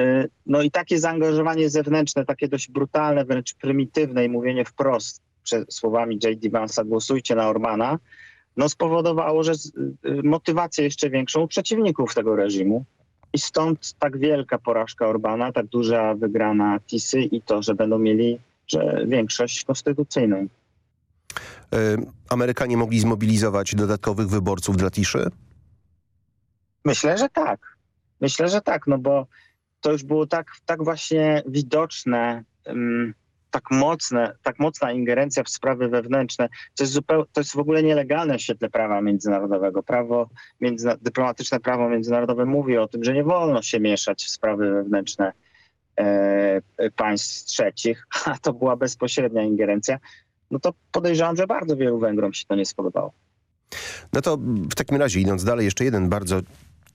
Y, No i takie zaangażowanie zewnętrzne, takie dość brutalne, wręcz prymitywne i mówienie wprost przed słowami J.D. Vance'a głosujcie na Orbana, no spowodowało, że y, motywację jeszcze większą u przeciwników tego reżimu. I stąd tak wielka porażka Orbana, tak duża wygrana Tisy i to, że będą mieli że większość konstytucyjną. E, Amerykanie mogli zmobilizować dodatkowych wyborców dla Tiszy? Myślę, że tak. Myślę, że tak, no bo to już było tak, tak właśnie widoczne, tak mocne, tak mocna ingerencja w sprawy wewnętrzne. To jest, zupeł, to jest w ogóle nielegalne w świetle prawa międzynarodowego. Prawo międzyna, dyplomatyczne prawo międzynarodowe mówi o tym, że nie wolno się mieszać w sprawy wewnętrzne e, państw trzecich, [LAUGHS] a to była bezpośrednia ingerencja. No to podejrzewam, że bardzo wielu Węgrom się to nie spodobało. No to w takim razie, idąc dalej, jeszcze jeden bardzo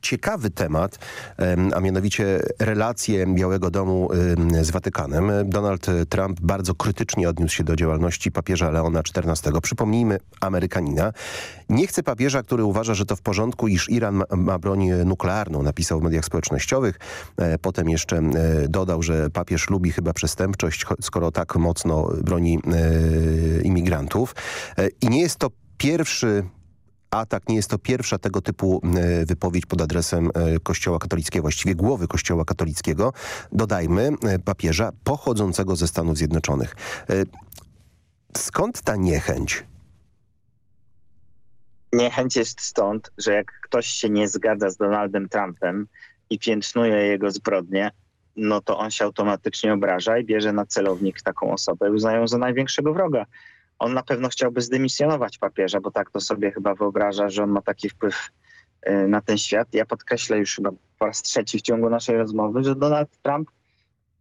ciekawy temat, em, a mianowicie relacje Białego Domu z Watykanem. Donald Trump bardzo krytycznie odniósł się do działalności papieża Leona XIV. Przypomnijmy, Amerykanina. Nie chce papieża, który uważa, że to w porządku, iż Iran ma, broń nuklearną, napisał w mediach społecznościowych. E, Potem jeszcze e, dodał, że papież lubi chyba przestępczość, skoro tak mocno broni e, imigrantów. I nie jest to pierwszy atak, nie jest to pierwsza tego typu e, wypowiedź pod adresem e, Kościoła katolickiego, właściwie głowy Kościoła katolickiego, dodajmy, e, papieża pochodzącego ze Stanów Zjednoczonych. Skąd ta niechęć? Niechęć jest stąd, że jak ktoś się nie zgadza z Donaldem Trumpem i piętnuje jego zbrodnie, no to on się automatycznie obraża i bierze na celownik taką osobę i uznają za największego wroga. On na pewno chciałby zdymisjonować papieża, bo tak to sobie chyba wyobraża, że on ma taki wpływ y, na ten świat. Ja podkreślę już chyba po raz trzeci w ciągu naszej rozmowy, że Donald Trump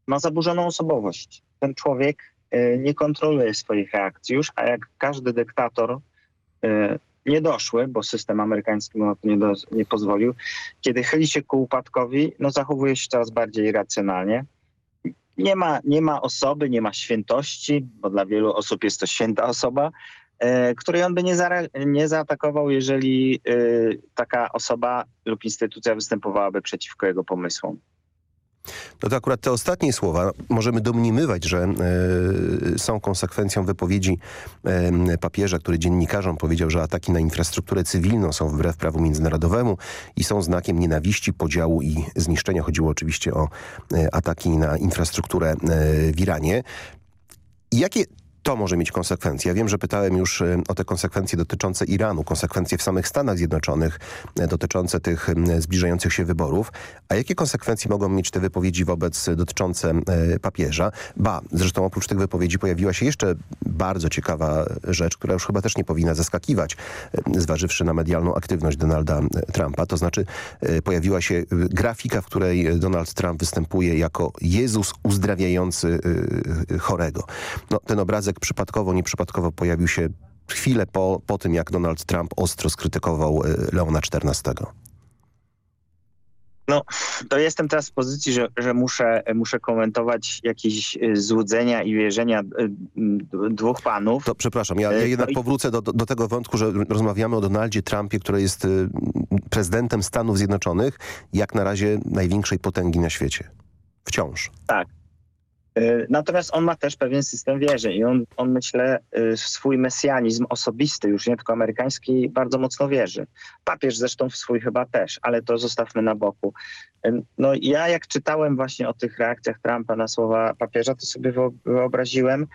ma zaburzoną osobowość. Ten człowiek y, nie kontroluje swoich reakcji już, a jak każdy dyktator y, niedoszły, bo system amerykański mu nie, do, nie pozwolił, kiedy chyli się ku upadkowi, no zachowuje się coraz bardziej irracjonalnie. Nie ma, nie ma osoby, nie ma świętości, bo dla wielu osób jest to święta osoba, e, której on by nie, zare- nie zaatakował, jeżeli e, taka osoba lub instytucja występowałaby przeciwko jego pomysłom. No to akurat te ostatnie słowa możemy domniemywać, że e, są konsekwencją wypowiedzi e, papieża, który dziennikarzom powiedział, że ataki na infrastrukturę cywilną są wbrew prawu międzynarodowemu i są znakiem nienawiści, podziału i zniszczenia. Chodziło oczywiście o e, ataki na infrastrukturę w Iranie. Jakie to może mieć konsekwencje? Ja wiem, że pytałem już e, o te konsekwencje dotyczące Iranu, konsekwencje w samych Stanach Zjednoczonych, e, dotyczące tych m, zbliżających się wyborów. A jakie konsekwencje mogą mieć te wypowiedzi wobec dotyczące papieża? Ba, zresztą oprócz tych wypowiedzi pojawiła się jeszcze bardzo ciekawa rzecz, która już chyba też nie powinna zaskakiwać, zważywszy na medialną aktywność Donalda Trumpa. To znaczy pojawiła się grafika, w której Donald Trump występuje jako Jezus uzdrawiający chorego. No, ten obrazek przypadkowo, nieprzypadkowo pojawił się chwilę po, po tym, jak Donald Trump ostro skrytykował e, Leona XIV. No, to jestem teraz w pozycji, że, że muszę, muszę komentować jakieś y, złudzenia i wierzenia y, y, dwóch panów. To przepraszam, ja, ja E, jednak no i- powrócę do, do, tego wątku, że rozmawiamy o Donaldzie Trumpie, który jest y, prezydentem Stanów Zjednoczonych, jak na razie największej potęgi na świecie. Wciąż. Tak. Y, Natomiast on ma też pewien system wierzy i on, on myślę, y, w swój mesjanizm osobisty, już nie tylko amerykański, bardzo mocno wierzy. Papież zresztą w swój chyba też, ale to zostawmy na boku. Y, No ja jak czytałem właśnie o tych reakcjach Trumpa na słowa papieża, to sobie wyo- wyobraziłem,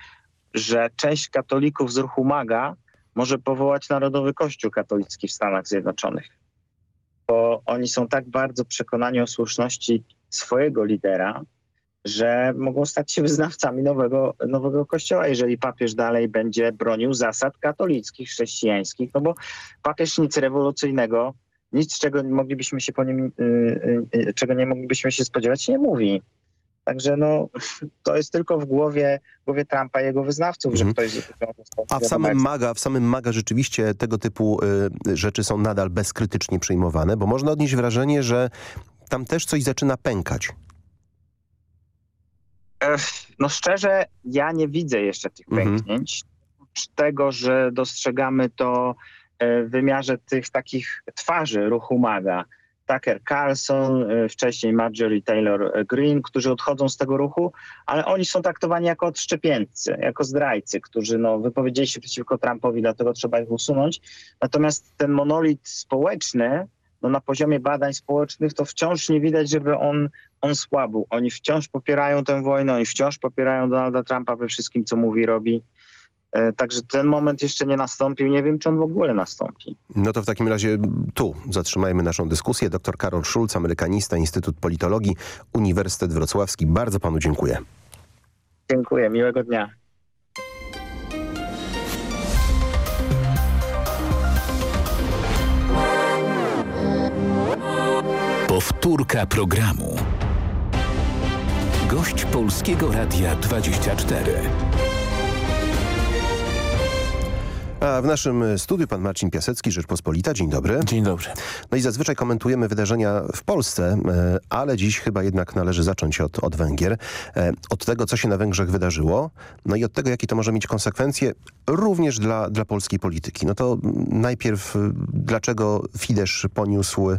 że część katolików z ruchu MAGA może powołać Narodowy Kościół Katolicki w Stanach Zjednoczonych. Bo oni są tak bardzo przekonani o słuszności swojego lidera, że mogą stać się wyznawcami nowego, nowego kościoła, jeżeli papież dalej będzie bronił zasad katolickich, chrześcijańskich, no bo papież nic rewolucyjnego, nic czego moglibyśmy się po nim, y, y, y, czego nie moglibyśmy się spodziewać, nie mówi. Także no, [LAUGHS] to jest tylko w głowie, w głowie Trumpa i jego wyznawców, że ktoś... A w samym MAGA, w samym MAGA rzeczywiście tego typu y, rzeczy są nadal bezkrytycznie przyjmowane, bo można odnieść wrażenie, że tam też coś zaczyna pękać. Ech, No szczerze, ja nie widzę jeszcze tych Mhm. pęknięć. Oprócz tego, że dostrzegamy to e, w wymiarze tych takich twarzy ruchu MAGA. Tucker Carlson, e, wcześniej Marjorie Taylor Greene, którzy odchodzą z tego ruchu, ale oni są traktowani jako odszczepieńcy, jako zdrajcy, którzy no, wypowiedzieli się przeciwko Trumpowi, dlatego trzeba ich usunąć. Natomiast ten monolit społeczny, no, na poziomie badań społecznych, to wciąż nie widać, żeby on, on słabł. Oni wciąż popierają tę wojnę, oni wciąż popierają Donalda Trumpa we wszystkim, co mówi, robi. E, Także ten moment jeszcze nie nastąpił. Nie wiem, czy on w ogóle nastąpi. No to w takim razie tu zatrzymajmy naszą dyskusję. Dr Karol Szulc, amerykanista, Instytut Politologii, Uniwersytet Wrocławski. Bardzo panu dziękuję. Dziękuję, miłego dnia. Powtórka programu. Gość Polskiego Radia 24. A w naszym studiu pan Marcin Piasecki, Rzeczpospolita. Dzień dobry. Dzień dobry. No i zazwyczaj komentujemy wydarzenia w Polsce, e, ale dziś chyba jednak należy zacząć od, od Węgier. E, Od tego, co się na Węgrzech wydarzyło, no i od tego, jakie to może mieć konsekwencje również dla, dla polskiej polityki. No to najpierw, y, dlaczego Fidesz poniósł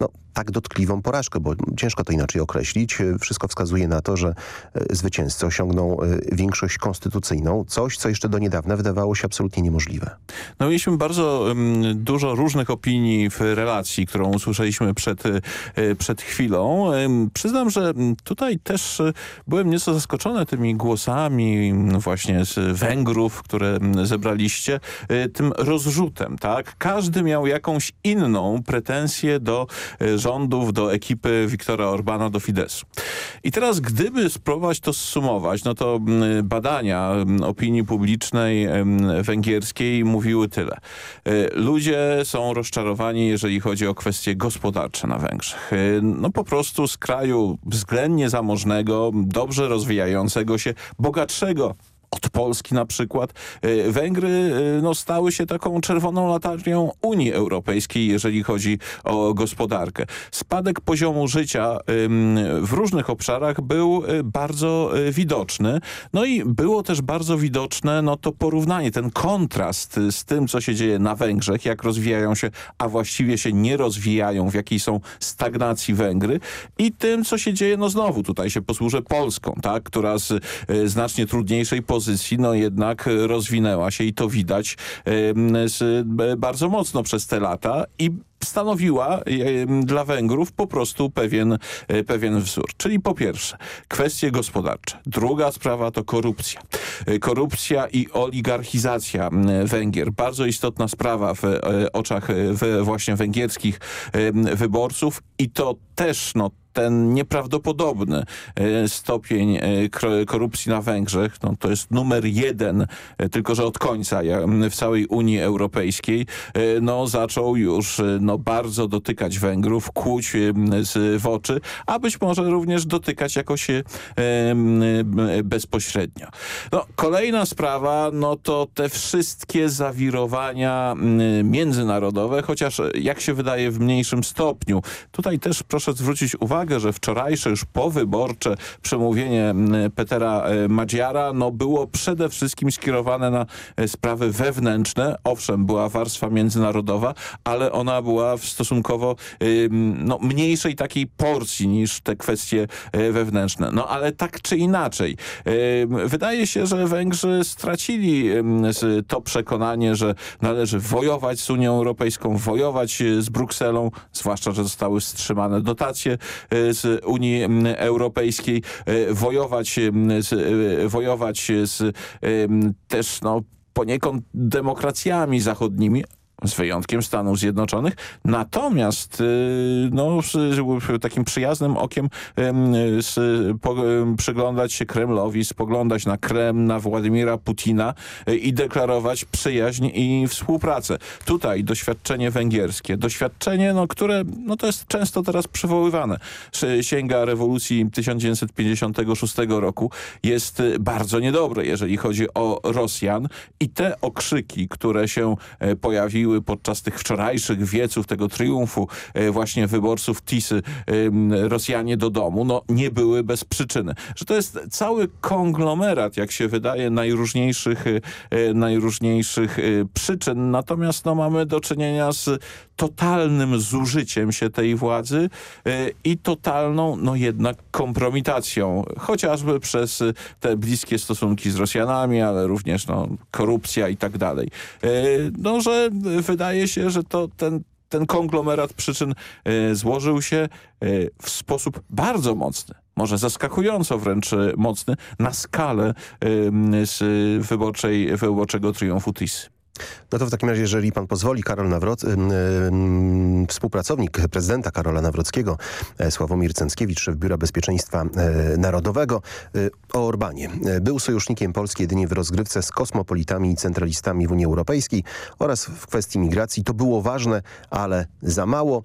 no, tak dotkliwą porażkę, bo ciężko to inaczej określić. Wszystko wskazuje na to, że e, zwycięzcy osiągną e, większość konstytucyjną. Coś, co jeszcze do niedawna wydawało się absolutnie niemożliwe. No mieliśmy bardzo um, dużo różnych opinii w relacji, którą usłyszeliśmy przed, e, przed chwilą. Przyznam, że tutaj też byłem nieco zaskoczony tymi głosami m, właśnie z Węgrów, które m, zebraliście, tym rozrzutem, tak? Każdy miał jakąś inną pretensję do rządów, do ekipy Viktora Orbana, do Fidesu. I teraz, gdyby spróbować to zsumować, no to mm, badania mm, opinii publicznej em, węgierskiej mówiły tyle. E, Ludzie są rozczarowani, jeżeli chodzi o kwestie gospodarcze na Węgrzech. E, No po prostu z kraju względnie zamożnego, dobrze rozwijającego się, bogatszego od Polski na przykład, e, Węgry e, no, stały się taką czerwoną latarnią Unii Europejskiej, jeżeli chodzi o gospodarkę. Spadek poziomu życia w różnych obszarach był y, bardzo widoczny. No i było też bardzo widoczne no, to porównanie, ten kontrast z tym, co się dzieje na Węgrzech, jak rozwijają się, a właściwie się nie rozwijają, w jakiej są stagnacji Węgry i tym, co się dzieje, no znowu tutaj się posłużę Polską, tak, która z znacznie trudniejszej pozycji no jednak rozwinęła się i to widać y, bardzo mocno przez te lata i stanowiła dla Węgrów po prostu pewien, e, pewien wzór. Czyli po pierwsze kwestie gospodarcze. Druga sprawa to korupcja. E, Korupcja i oligarchizacja Węgier. Bardzo istotna sprawa w e, oczach e, właśnie węgierskich wyborców i to też no, ten nieprawdopodobny e, stopień e, korupcji na Węgrzech, no to jest numer jeden, e, tylko że od końca w całej Unii Europejskiej, no zaczął już no, bardzo dotykać Węgrów, kłuć z, w oczy, a być może również dotykać jakoś bezpośrednio. No, kolejna sprawa, no to te wszystkie zawirowania międzynarodowe, chociaż jak się wydaje w mniejszym stopniu. Tutaj też proszę zwrócić uwagę, że wczorajsze już powyborcze przemówienie m, Petera e, Madziara no, było przede wszystkim skierowane na e, sprawy wewnętrzne. Owszem, była warstwa międzynarodowa, ale ona była w stosunkowo ym, no, mniejszej takiej porcji niż te kwestie e, wewnętrzne. No ale tak czy inaczej, wydaje się, że Węgrzy stracili to przekonanie, że należy wojować z Unią Europejską, wojować e, z Brukselą, zwłaszcza, że zostały wstrzymane dotacje e, z Unii Europejskiej, e, wojować, e, wojować z też no, poniekąd demokracjami zachodnimi, z wyjątkiem Stanów Zjednoczonych. Natomiast y, no, takim przyjaznym okiem em, z, po, przyglądać się Kremlowi, spoglądać na Kreml, na Władimira Putina y, i deklarować przyjaźń i współpracę. Tutaj doświadczenie węgierskie, doświadczenie, no, które no, to jest często teraz przywoływane. Sięga rewolucji 1956 roku. Jest y, bardzo niedobre, jeżeli chodzi o Rosjan i te okrzyki, które się e, podczas tych wczorajszych wieców, tego triumfu e, właśnie wyborców Tisy Rosjanie do domu, no nie były bez przyczyny. Że to jest cały konglomerat, jak się wydaje, najróżniejszych, e, e, najróżniejszych przyczyn. Natomiast no, mamy do czynienia z totalnym zużyciem się tej władzy i totalną, no jednak kompromitacją, chociażby przez te bliskie stosunki z Rosjanami, ale również no, korupcja i tak dalej. No, że wydaje się, że to ten ten konglomerat przyczyn e, złożył się e, w sposób bardzo mocny, może zaskakująco wręcz e, mocny, na skalę z wyborczej, wyborczego triumfu TIS. No to w takim razie, jeżeli pan pozwoli, Karol Nawrot, ym, ym, współpracownik prezydenta Karola Nawrockiego, e, Sławomir Cęckiewicz, szef Biura Bezpieczeństwa e, Narodowego, e, o Orbanie. Był sojusznikiem Polski jedynie w rozgrywce z kosmopolitami i centralistami w Unii Europejskiej oraz w kwestii migracji. To było ważne, ale za mało.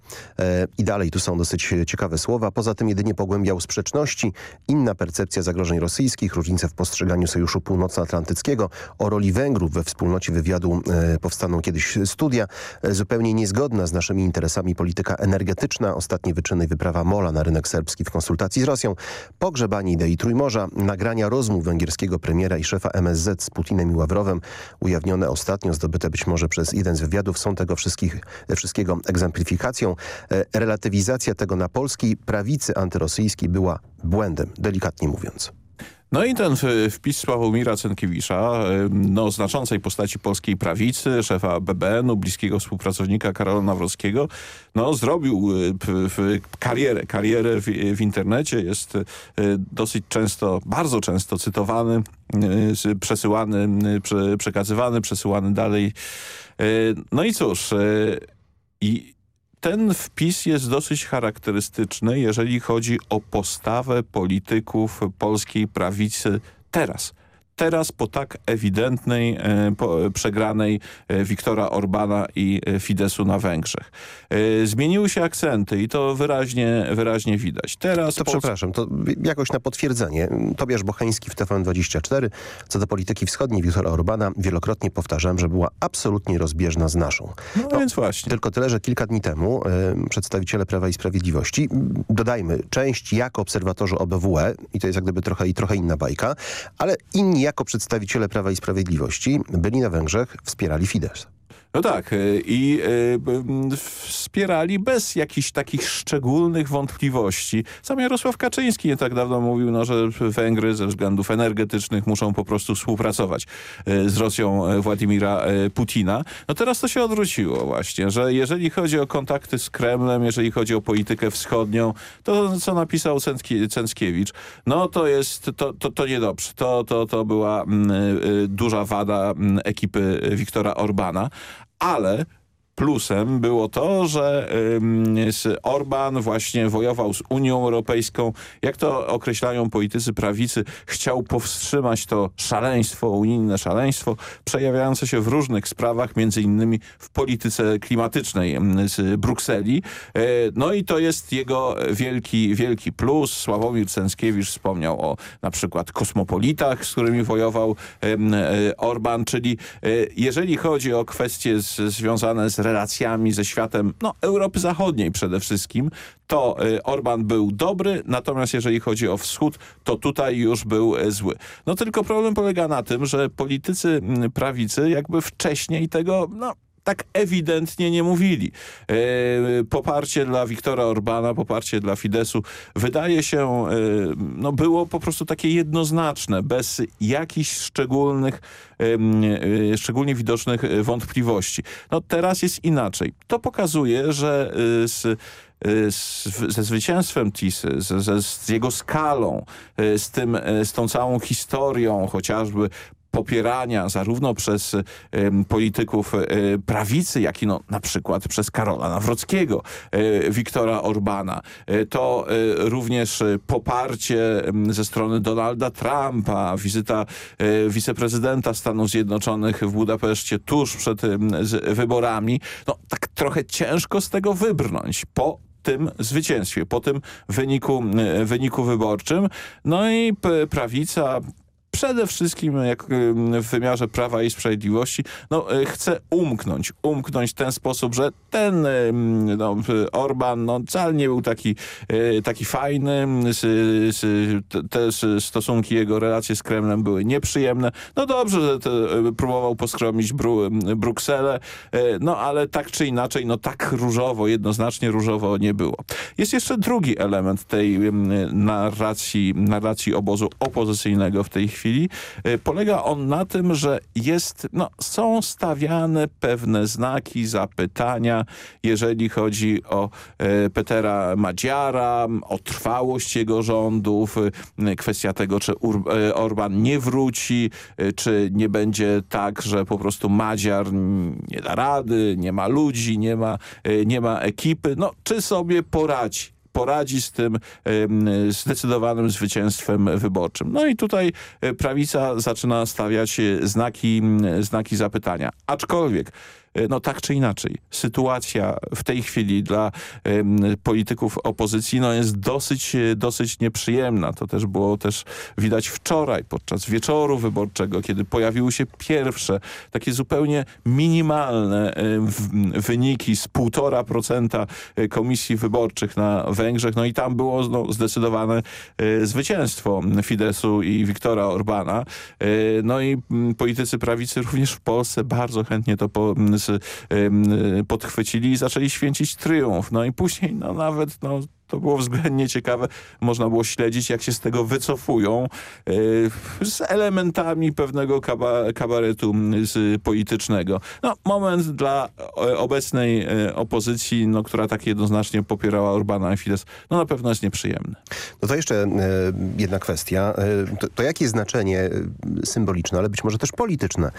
I dalej tu są dosyć ciekawe słowa. Poza tym jedynie pogłębiał sprzeczności, inna percepcja zagrożeń rosyjskich, różnice w postrzeganiu Sojuszu Północnoatlantyckiego, o roli Węgrów we wspólnocie wywiadu E, powstaną kiedyś studia. E, zupełnie niezgodna z naszymi interesami polityka energetyczna. Ostatnie wyczyny wyprawa Mola na rynek serbski w konsultacji z Rosją. Pogrzebanie idei Trójmorza. Nagrania rozmów węgierskiego premiera i szefa MSZ z Putinem i Ławrowem. Ujawnione ostatnio, zdobyte być może przez jeden z wywiadów, są tego wszystkich, wszystkiego egzemplifikacją. E, relatywizacja tego na polskiej prawicy antyrosyjskiej była błędem, delikatnie mówiąc. No i ten wpis Sławomira Cenkiewicza, no, znaczącej postaci polskiej prawicy, szefa BBN-u, bliskiego współpracownika Karola Nawrockiego, no, zrobił y, karierę, karierę w, w internecie, jest dosyć często, bardzo często cytowany, przesyłany, przekazywany, przesyłany dalej. No i cóż, i ten wpis jest dosyć charakterystyczny, jeżeli chodzi o postawę polityków polskiej prawicy teraz teraz po tak ewidentnej e, po, przegranej e, Wiktora Orbana i e, Fidesu na Węgrzech. Zmieniły się akcenty i to wyraźnie, wyraźnie widać. Teraz to przepraszam, to jakoś na potwierdzenie. Tobiasz Bocheński w TVN24 co do polityki wschodniej Wiktora Orbana wielokrotnie powtarzałem, że była absolutnie rozbieżna z naszą. No to więc właśnie. Tylko tyle, że kilka dni temu y, przedstawiciele Prawa i Sprawiedliwości, dodajmy, część jako obserwatorzy OBWE i to jest jak gdyby trochę i trochę inna bajka, ale inni jako przedstawiciele Prawa i Sprawiedliwości byli na Węgrzech, wspierali Fidesz. No tak y, i y, wspierali bez jakichś takich szczególnych wątpliwości. Sam Jarosław Kaczyński nie tak dawno mówił, no, że Węgry ze względów energetycznych muszą po prostu współpracować y, z Rosją Władimira Putina. No teraz to się odwróciło właśnie, że jeżeli chodzi o kontakty z Kremlem, jeżeli chodzi o politykę wschodnią, to co napisał Cęckiewicz, no to jest, to, to, to niedobrze. To, to, to była duża wada ekipy Wiktora Orbana ale plusem było to, że Orban właśnie wojował z Unią Europejską. Jak to określają politycy prawicy, chciał powstrzymać to szaleństwo, unijne szaleństwo, przejawiające się w różnych sprawach, między innymi w polityce klimatycznej z Brukseli. E, no i to jest jego wielki, wielki plus. Sławomir Cęckiewicz wspomniał o na przykład kosmopolitach, z którymi wojował e, Orban, czyli e, jeżeli chodzi o kwestie z, związane z relacjami ze światem no, Europy Zachodniej przede wszystkim, to y, Orban był dobry, natomiast jeżeli chodzi o wschód, to tutaj już był y, zły. No tylko problem polega na tym, że politycy mm, prawicy jakby wcześniej tego no, tak ewidentnie nie mówili. E, poparcie dla Wiktora Orbana, poparcie dla Fidesu wydaje się, e, no było po prostu takie jednoznaczne, bez jakichś szczególnych, e, szczególnie widocznych wątpliwości. No teraz jest inaczej. To pokazuje, że z ze zwycięstwem Tisy, z, z, z, jego skalą, z, tym, z tą całą historią chociażby popierania zarówno przez polityków y, prawicy, jak i no, na przykład przez Karola Nawrockiego, y, Wiktora Orbana. To również poparcie ze strony Donalda Trumpa, wizyta wiceprezydenta Stanów Zjednoczonych w Budapeszcie tuż przed wyborami. No tak trochę ciężko z tego wybrnąć po tym zwycięstwie, po tym wyniku, wyniku wyborczym. No i prawica przede wszystkim jak w wymiarze Prawa i Sprawiedliwości no, e, chce umknąć, umknąć w ten sposób, że ten no, Orban no, wcale nie był taki, taki fajny, te stosunki, jego relacje z Kremlem były nieprzyjemne. No dobrze, że próbował poskromić Bru, Brukselę, no ale tak czy inaczej, no tak różowo, jednoznacznie różowo nie było. Jest jeszcze drugi element tej narracji, narracji obozu opozycyjnego w tej chwili, chwili. E, polega on na tym, że jest, no, są stawiane pewne znaki zapytania, jeżeli chodzi o e, Petera Madziara, o trwałość jego rządów, e, kwestia tego, czy Orban nie wróci, czy nie będzie tak, że po prostu Madziar nie da rady, nie ma ludzi, nie ma, nie ma ekipy, no, czy sobie poradzi poradzi z tym zdecydowanym zwycięstwem wyborczym. No i tutaj e, prawica zaczyna stawiać znaki, znaki zapytania. Aczkolwiek no tak czy inaczej, sytuacja w tej chwili dla polityków opozycji no, jest dosyć, dosyć nieprzyjemna. To też było też widać wczoraj podczas wieczoru wyborczego, kiedy pojawiły się pierwsze takie zupełnie minimalne wyniki z 1,5% komisji wyborczych na Węgrzech. No i tam było no, zdecydowane zwycięstwo Fidesu i Viktora Orbana. No i politycy prawicy również w Polsce bardzo chętnie to po, z, podchwycili i zaczęli święcić triumf. No i później no, nawet no, to było względnie ciekawe. Można było śledzić, jak się z tego wycofują yy, z elementami pewnego kaba, kabaretu z politycznego. No, moment dla e, obecnej e, opozycji, no, która tak jednoznacznie popierała Orbana i Fidesz, no na pewno jest nieprzyjemny. No to jeszcze e, jedna kwestia. E, to, to jakie znaczenie e, symboliczne, ale być może też polityczne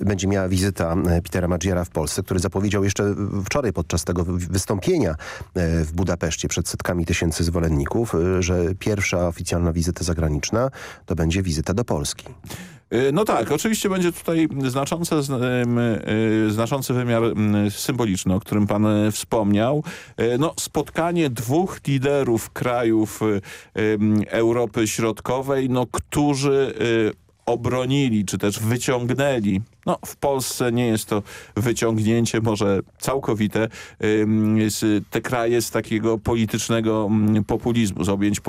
będzie miała wizyta Petera Maggiera w Polsce, który zapowiedział jeszcze wczoraj podczas tego wystąpienia w Budapeszcie przed setkami setkami tysięcy zwolenników, y, że pierwsza oficjalna wizyta zagraniczna to będzie wizyta do Polski. Y, no tak, oczywiście będzie tutaj znaczące, y, znaczący wymiar symboliczny, o którym pan wspomniał. No, spotkanie dwóch liderów krajów Europy Środkowej, no, którzy obronili, czy też wyciągnęli no, w Polsce nie jest to wyciągnięcie może całkowite te kraje z takiego politycznego mm, populizmu, z objęć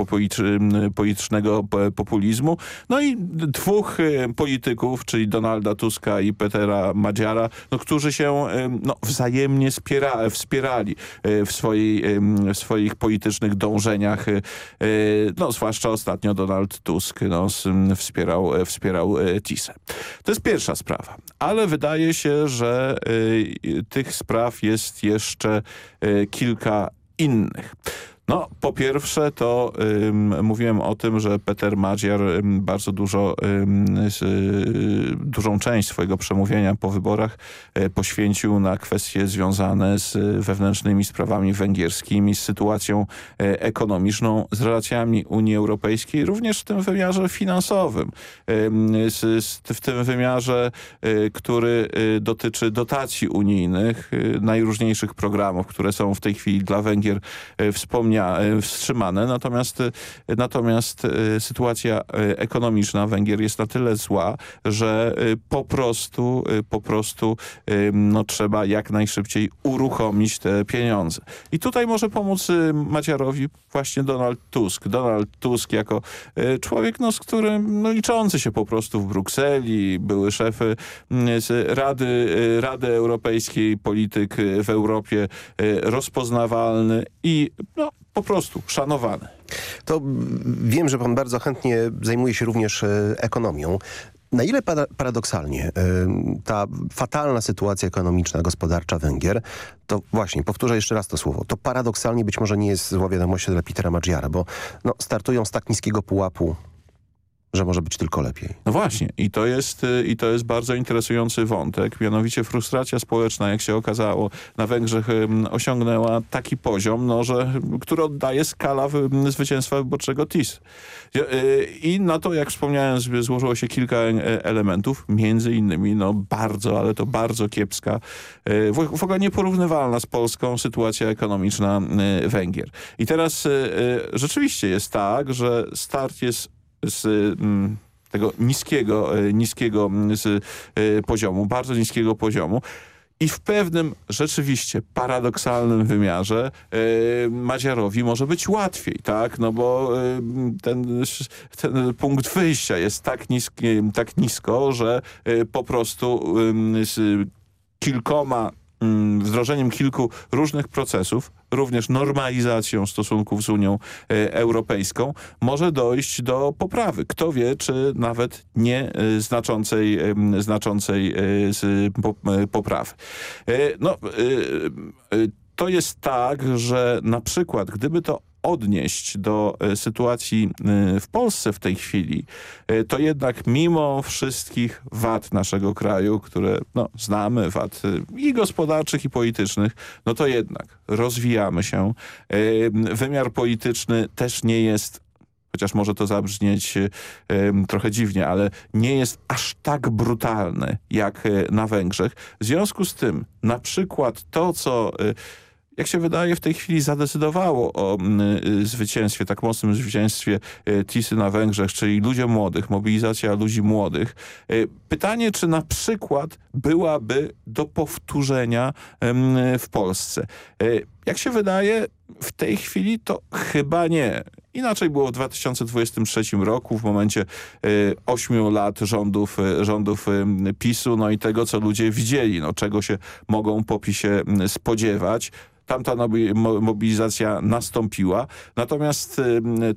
politycznego populizmu. No i dwóch polityków, czyli Donalda Tuska i Petera Madziara, no, którzy się no, wzajemnie wspiera, wspierali e, w, swojej, w swoich politycznych dążeniach. E, no, zwłaszcza ostatnio Donald Tusk no, wspierał, e, wspierał TISę. To jest pierwsza sprawa ale wydaje się, że y, tych spraw jest jeszcze y, kilka innych. No, po pierwsze to ym, mówiłem o tym, że Peter Madziar bardzo dużo, ym, y, dużą część swojego przemówienia po wyborach y, poświęcił na kwestie związane z wewnętrznymi sprawami węgierskimi, z sytuacją y, ekonomiczną, z relacjami Unii Europejskiej, również w tym wymiarze finansowym, z, z, w tym wymiarze, który dotyczy dotacji unijnych, najróżniejszych programów, które są w tej chwili dla Węgier wspomniane E, wstrzymane, natomiast, e, natomiast e, sytuacja ekonomiczna Węgier jest na tyle zła, że po prostu, po prostu no, trzeba jak najszybciej uruchomić te pieniądze. I tutaj może pomóc Maciarowi właśnie Donald Tusk. Donald Tusk jako człowiek, no, z którym no, liczący się po prostu w Brukseli, były szefy Rady, Rady Europejskiej, polityk w Europie rozpoznawalny i no, po prostu szanowany. To wiem, że pan bardzo chętnie zajmuje się również e, ekonomią. Na ile paradoksalnie e, ta fatalna sytuacja ekonomiczna, gospodarcza Węgier, to właśnie, powtórzę jeszcze raz to słowo, to paradoksalnie być może nie jest zła wiadomość dla Petera Maggiara, bo no, startują z tak niskiego pułapu że może być tylko lepiej. No właśnie i to jest, y, i to jest bardzo interesujący wątek, mianowicie frustracja społeczna, jak się okazało, na Węgrzech osiągnęła taki poziom, no, że, który oddaje skala zwycięstwa wyborczego TIS. Y, I na to, jak wspomniałem, złożyło się kilka e, elementów, między innymi no, bardzo, ale to bardzo kiepska, y, w ogóle nieporównywalna z Polską sytuacja ekonomiczna Węgier. I teraz rzeczywiście jest tak, że start jest z mm, tego niskiego, e, niskiego mm, z, e, poziomu, bardzo niskiego poziomu. I w pewnym rzeczywiście paradoksalnym wymiarze e, Maziarowi może być łatwiej, tak? No bo e, ten, ten punkt wyjścia jest tak, niski, tak nisko, że e, po prostu z kilkoma Mm, wdrożeniem kilku różnych procesów, również normalizacją stosunków z Unią e, Europejską, może dojść do poprawy. Kto wie, czy nawet nie znaczącej, znaczącej poprawy. No, to jest tak, że na przykład gdyby to odnieść do e, sytuacji e, w Polsce w tej chwili, e, to jednak mimo wszystkich wad naszego kraju, które no, znamy, wad i gospodarczych, i politycznych, no to jednak rozwijamy się. Wymiar polityczny też nie jest chociaż może to zabrzmieć trochę dziwnie, ale nie jest aż tak brutalne jak na Węgrzech. W związku z tym na przykład to, co jak się wydaje, w tej chwili zadecydowało o y, zwycięstwie, tak mocnym zwycięstwie y, Tisy na Węgrzech, czyli ludziom młodych, mobilizacja ludzi młodych. Y, pytanie, czy na przykład byłaby do powtórzenia w Polsce. Jak się wydaje, w tej chwili to chyba nie. Inaczej było w 2023 roku, w momencie ośmiu lat rządów, rządów PiSu, no i tego, co ludzie widzieli, no, czego się mogą po PiSie spodziewać tamta mobilizacja nastąpiła. Natomiast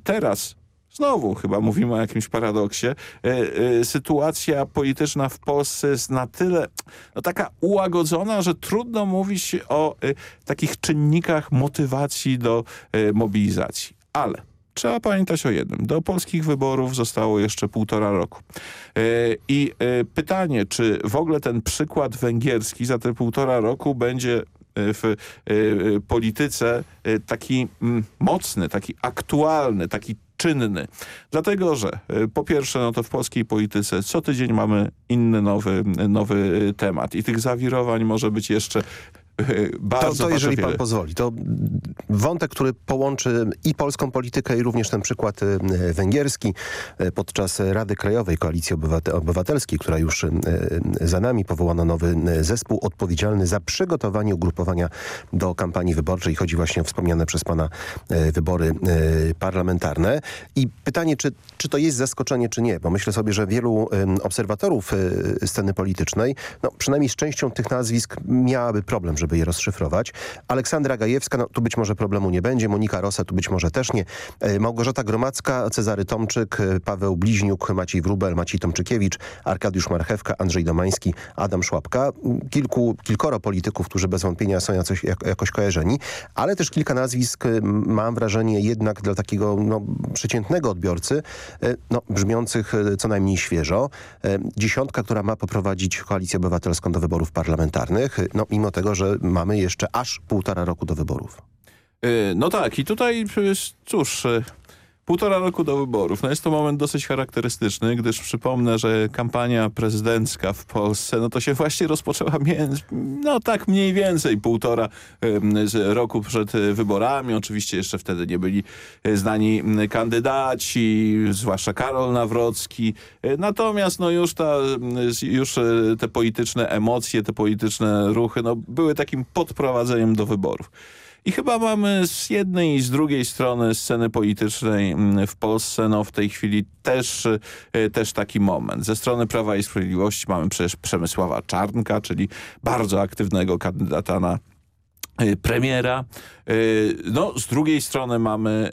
teraz Znowu chyba mówimy o jakimś paradoksie. E, e, sytuacja polityczna w Polsce jest na tyle no, taka ułagodzona, że trudno mówić o e, takich czynnikach motywacji do mobilizacji. Ale trzeba pamiętać o jednym. Do polskich wyborów zostało jeszcze półtora roku. I pytanie, czy w ogóle ten przykład węgierski za te półtora roku będzie w polityce taki mm, mocny, taki aktualny, taki czynny. Dlatego, że po pierwsze, no to w polskiej polityce co tydzień mamy inny nowy, nowy temat i tych zawirowań może być jeszcze bardzo, to, to jeżeli pan pozwoli, to wątek, który połączy i polską politykę i również ten przykład e, węgierski e, podczas Rady Krajowej Koalicji Obywatelskiej, która już za nami powołano nowy zespół odpowiedzialny za przygotowanie ugrupowania do kampanii wyborczej. Chodzi właśnie o wspomniane przez pana wybory parlamentarne. I pytanie, czy, czy to jest zaskoczenie, czy nie, bo myślę sobie, że wielu obserwatorów sceny politycznej, no przynajmniej z częścią tych nazwisk miałaby problem, żeby żeby je rozszyfrować. Aleksandra Gajewska, no tu być może problemu nie będzie, Monika Rosa tu być może też nie. E, Małgorzata Gromacka, Cezary Tomczyk, e, Paweł Bliźniuk, Maciej Wrubel, Maciej Tomczykiewicz, Arkadiusz Marchewka, Andrzej Domański, Adam Szłapka. Kilku, kilkoro polityków, którzy bez wątpienia są jakoś, jakoś kojarzeni, ale też kilka nazwisk, mam wrażenie, jednak dla takiego no, przeciętnego odbiorcy, e, no, brzmiących co najmniej świeżo. Dziesiątka, która ma poprowadzić Koalicję Obywatelską do wyborów parlamentarnych, no mimo tego, że mamy jeszcze aż półtora roku do wyborów. Y, no tak i tutaj cóż, y, półtora roku do wyborów. No jest to moment dosyć charakterystyczny, gdyż przypomnę, że kampania prezydencka w Polsce, no to się właśnie rozpoczęła, no tak mniej więcej półtora roku przed wyborami. Oczywiście jeszcze wtedy nie byli znani kandydaci, zwłaszcza Karol Nawrocki. Natomiast no już, ta, już te polityczne emocje, te polityczne ruchy, no były takim podprowadzeniem do wyborów. I chyba mamy z jednej i z drugiej strony sceny politycznej mm, w Polsce no w tej chwili też, e, też taki moment. Ze strony Prawa i Sprawiedliwości mamy przecież Przemysława Czarnka, czyli bardzo aktywnego kandydata na e, premiera. E, no, z drugiej strony mamy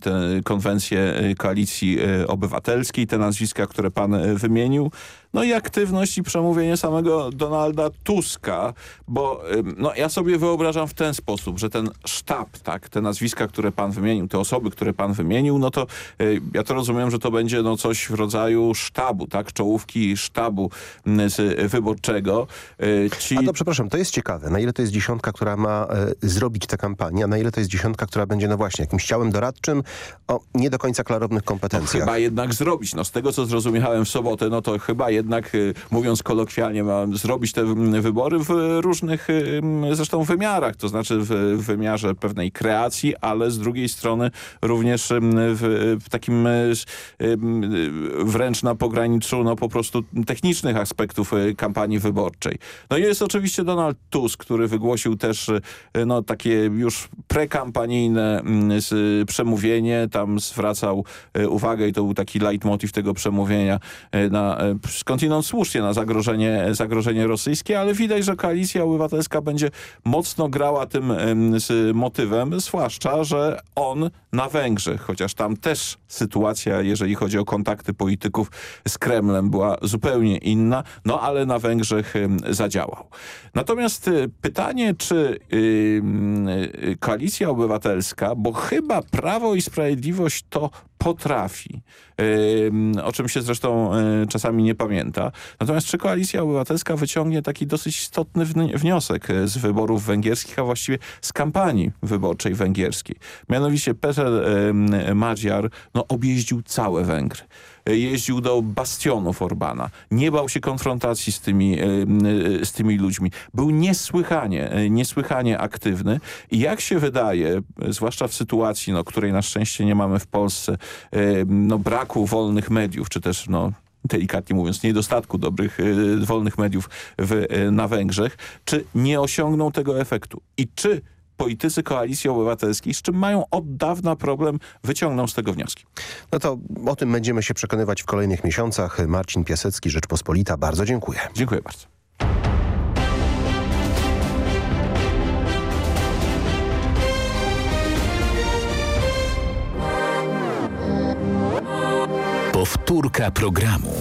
tę konwencję Koalicji Obywatelskiej, te nazwiska, które pan wymienił. No i aktywność i przemówienie samego Donalda Tuska, bo no, ja sobie wyobrażam w ten sposób, że ten sztab, tak, te nazwiska, które pan wymienił, te osoby, które pan wymienił, no to y, ja to rozumiem, że to będzie no, coś w rodzaju sztabu, tak, czołówki sztabu z wyborczego. Y, ci... A to przepraszam, to jest ciekawe, na ile to jest dziesiątka, która ma y, zrobić tę kampanię, a na ile to jest dziesiątka, która będzie no właśnie jakimś ciałem doradczym o nie do końca klarownych kompetencjach. No, chyba jednak zrobić. No, z tego, co zrozumiałem w sobotę, no to chyba jednak, y, mówiąc kolokwialnie, ma zrobić te wybory w różnych y, zresztą wymiarach, to znaczy w wymiarze pewnej kreacji, ale z drugiej strony również w, w takim y, wręcz na pograniczu no po prostu technicznych aspektów kampanii wyborczej. No i jest oczywiście Donald Tusk, który wygłosił też no takie już prekampanijne przemówienie, tam zwracał uwagę i to był taki leitmotiv tego przemówienia na skądinąd słusznie na zagrożenie, zagrożenie rosyjskie, ale widać, że koalicja obywatelska będzie mocno grała tym z motywem, zwłaszcza, że on na Węgrzech, chociaż tam też sytuacja, jeżeli chodzi o kontakty polityków z Kremlem była zupełnie inna, no ale na Węgrzech zadziałał. Natomiast y, pytanie, czy yy, Koalicja Obywatelska, bo chyba Prawo i Sprawiedliwość to potrafi, o czym się zresztą yy, czasami nie pamięta. Natomiast czy Koalicja Obywatelska wyciągnie taki dosyć istotny wniosek z wyborów węgierskich, a właściwie z kampanii wyborczej węgierskiej? Mianowicie Peter Madziar no, objeździł całe Węgry jeździł do bastionów Orbana, nie bał się konfrontacji z tymi, z tymi ludźmi. Był niesłychanie, niesłychanie aktywny i jak się wydaje, zwłaszcza w sytuacji, no, której na szczęście nie mamy w Polsce, no, braku wolnych mediów, czy też no, delikatnie mówiąc, niedostatku dobrych, wolnych mediów w, na Węgrzech, czy nie osiągną tego efektu? I czy politycy Koalicji Obywatelskiej, z czym mają od dawna problem, wyciągną z tego wnioski. No to o tym będziemy się przekonywać w kolejnych miesiącach. Marcin Piasecki, Rzeczpospolita. Bardzo dziękuję. Dziękuję bardzo. Powtórka programu.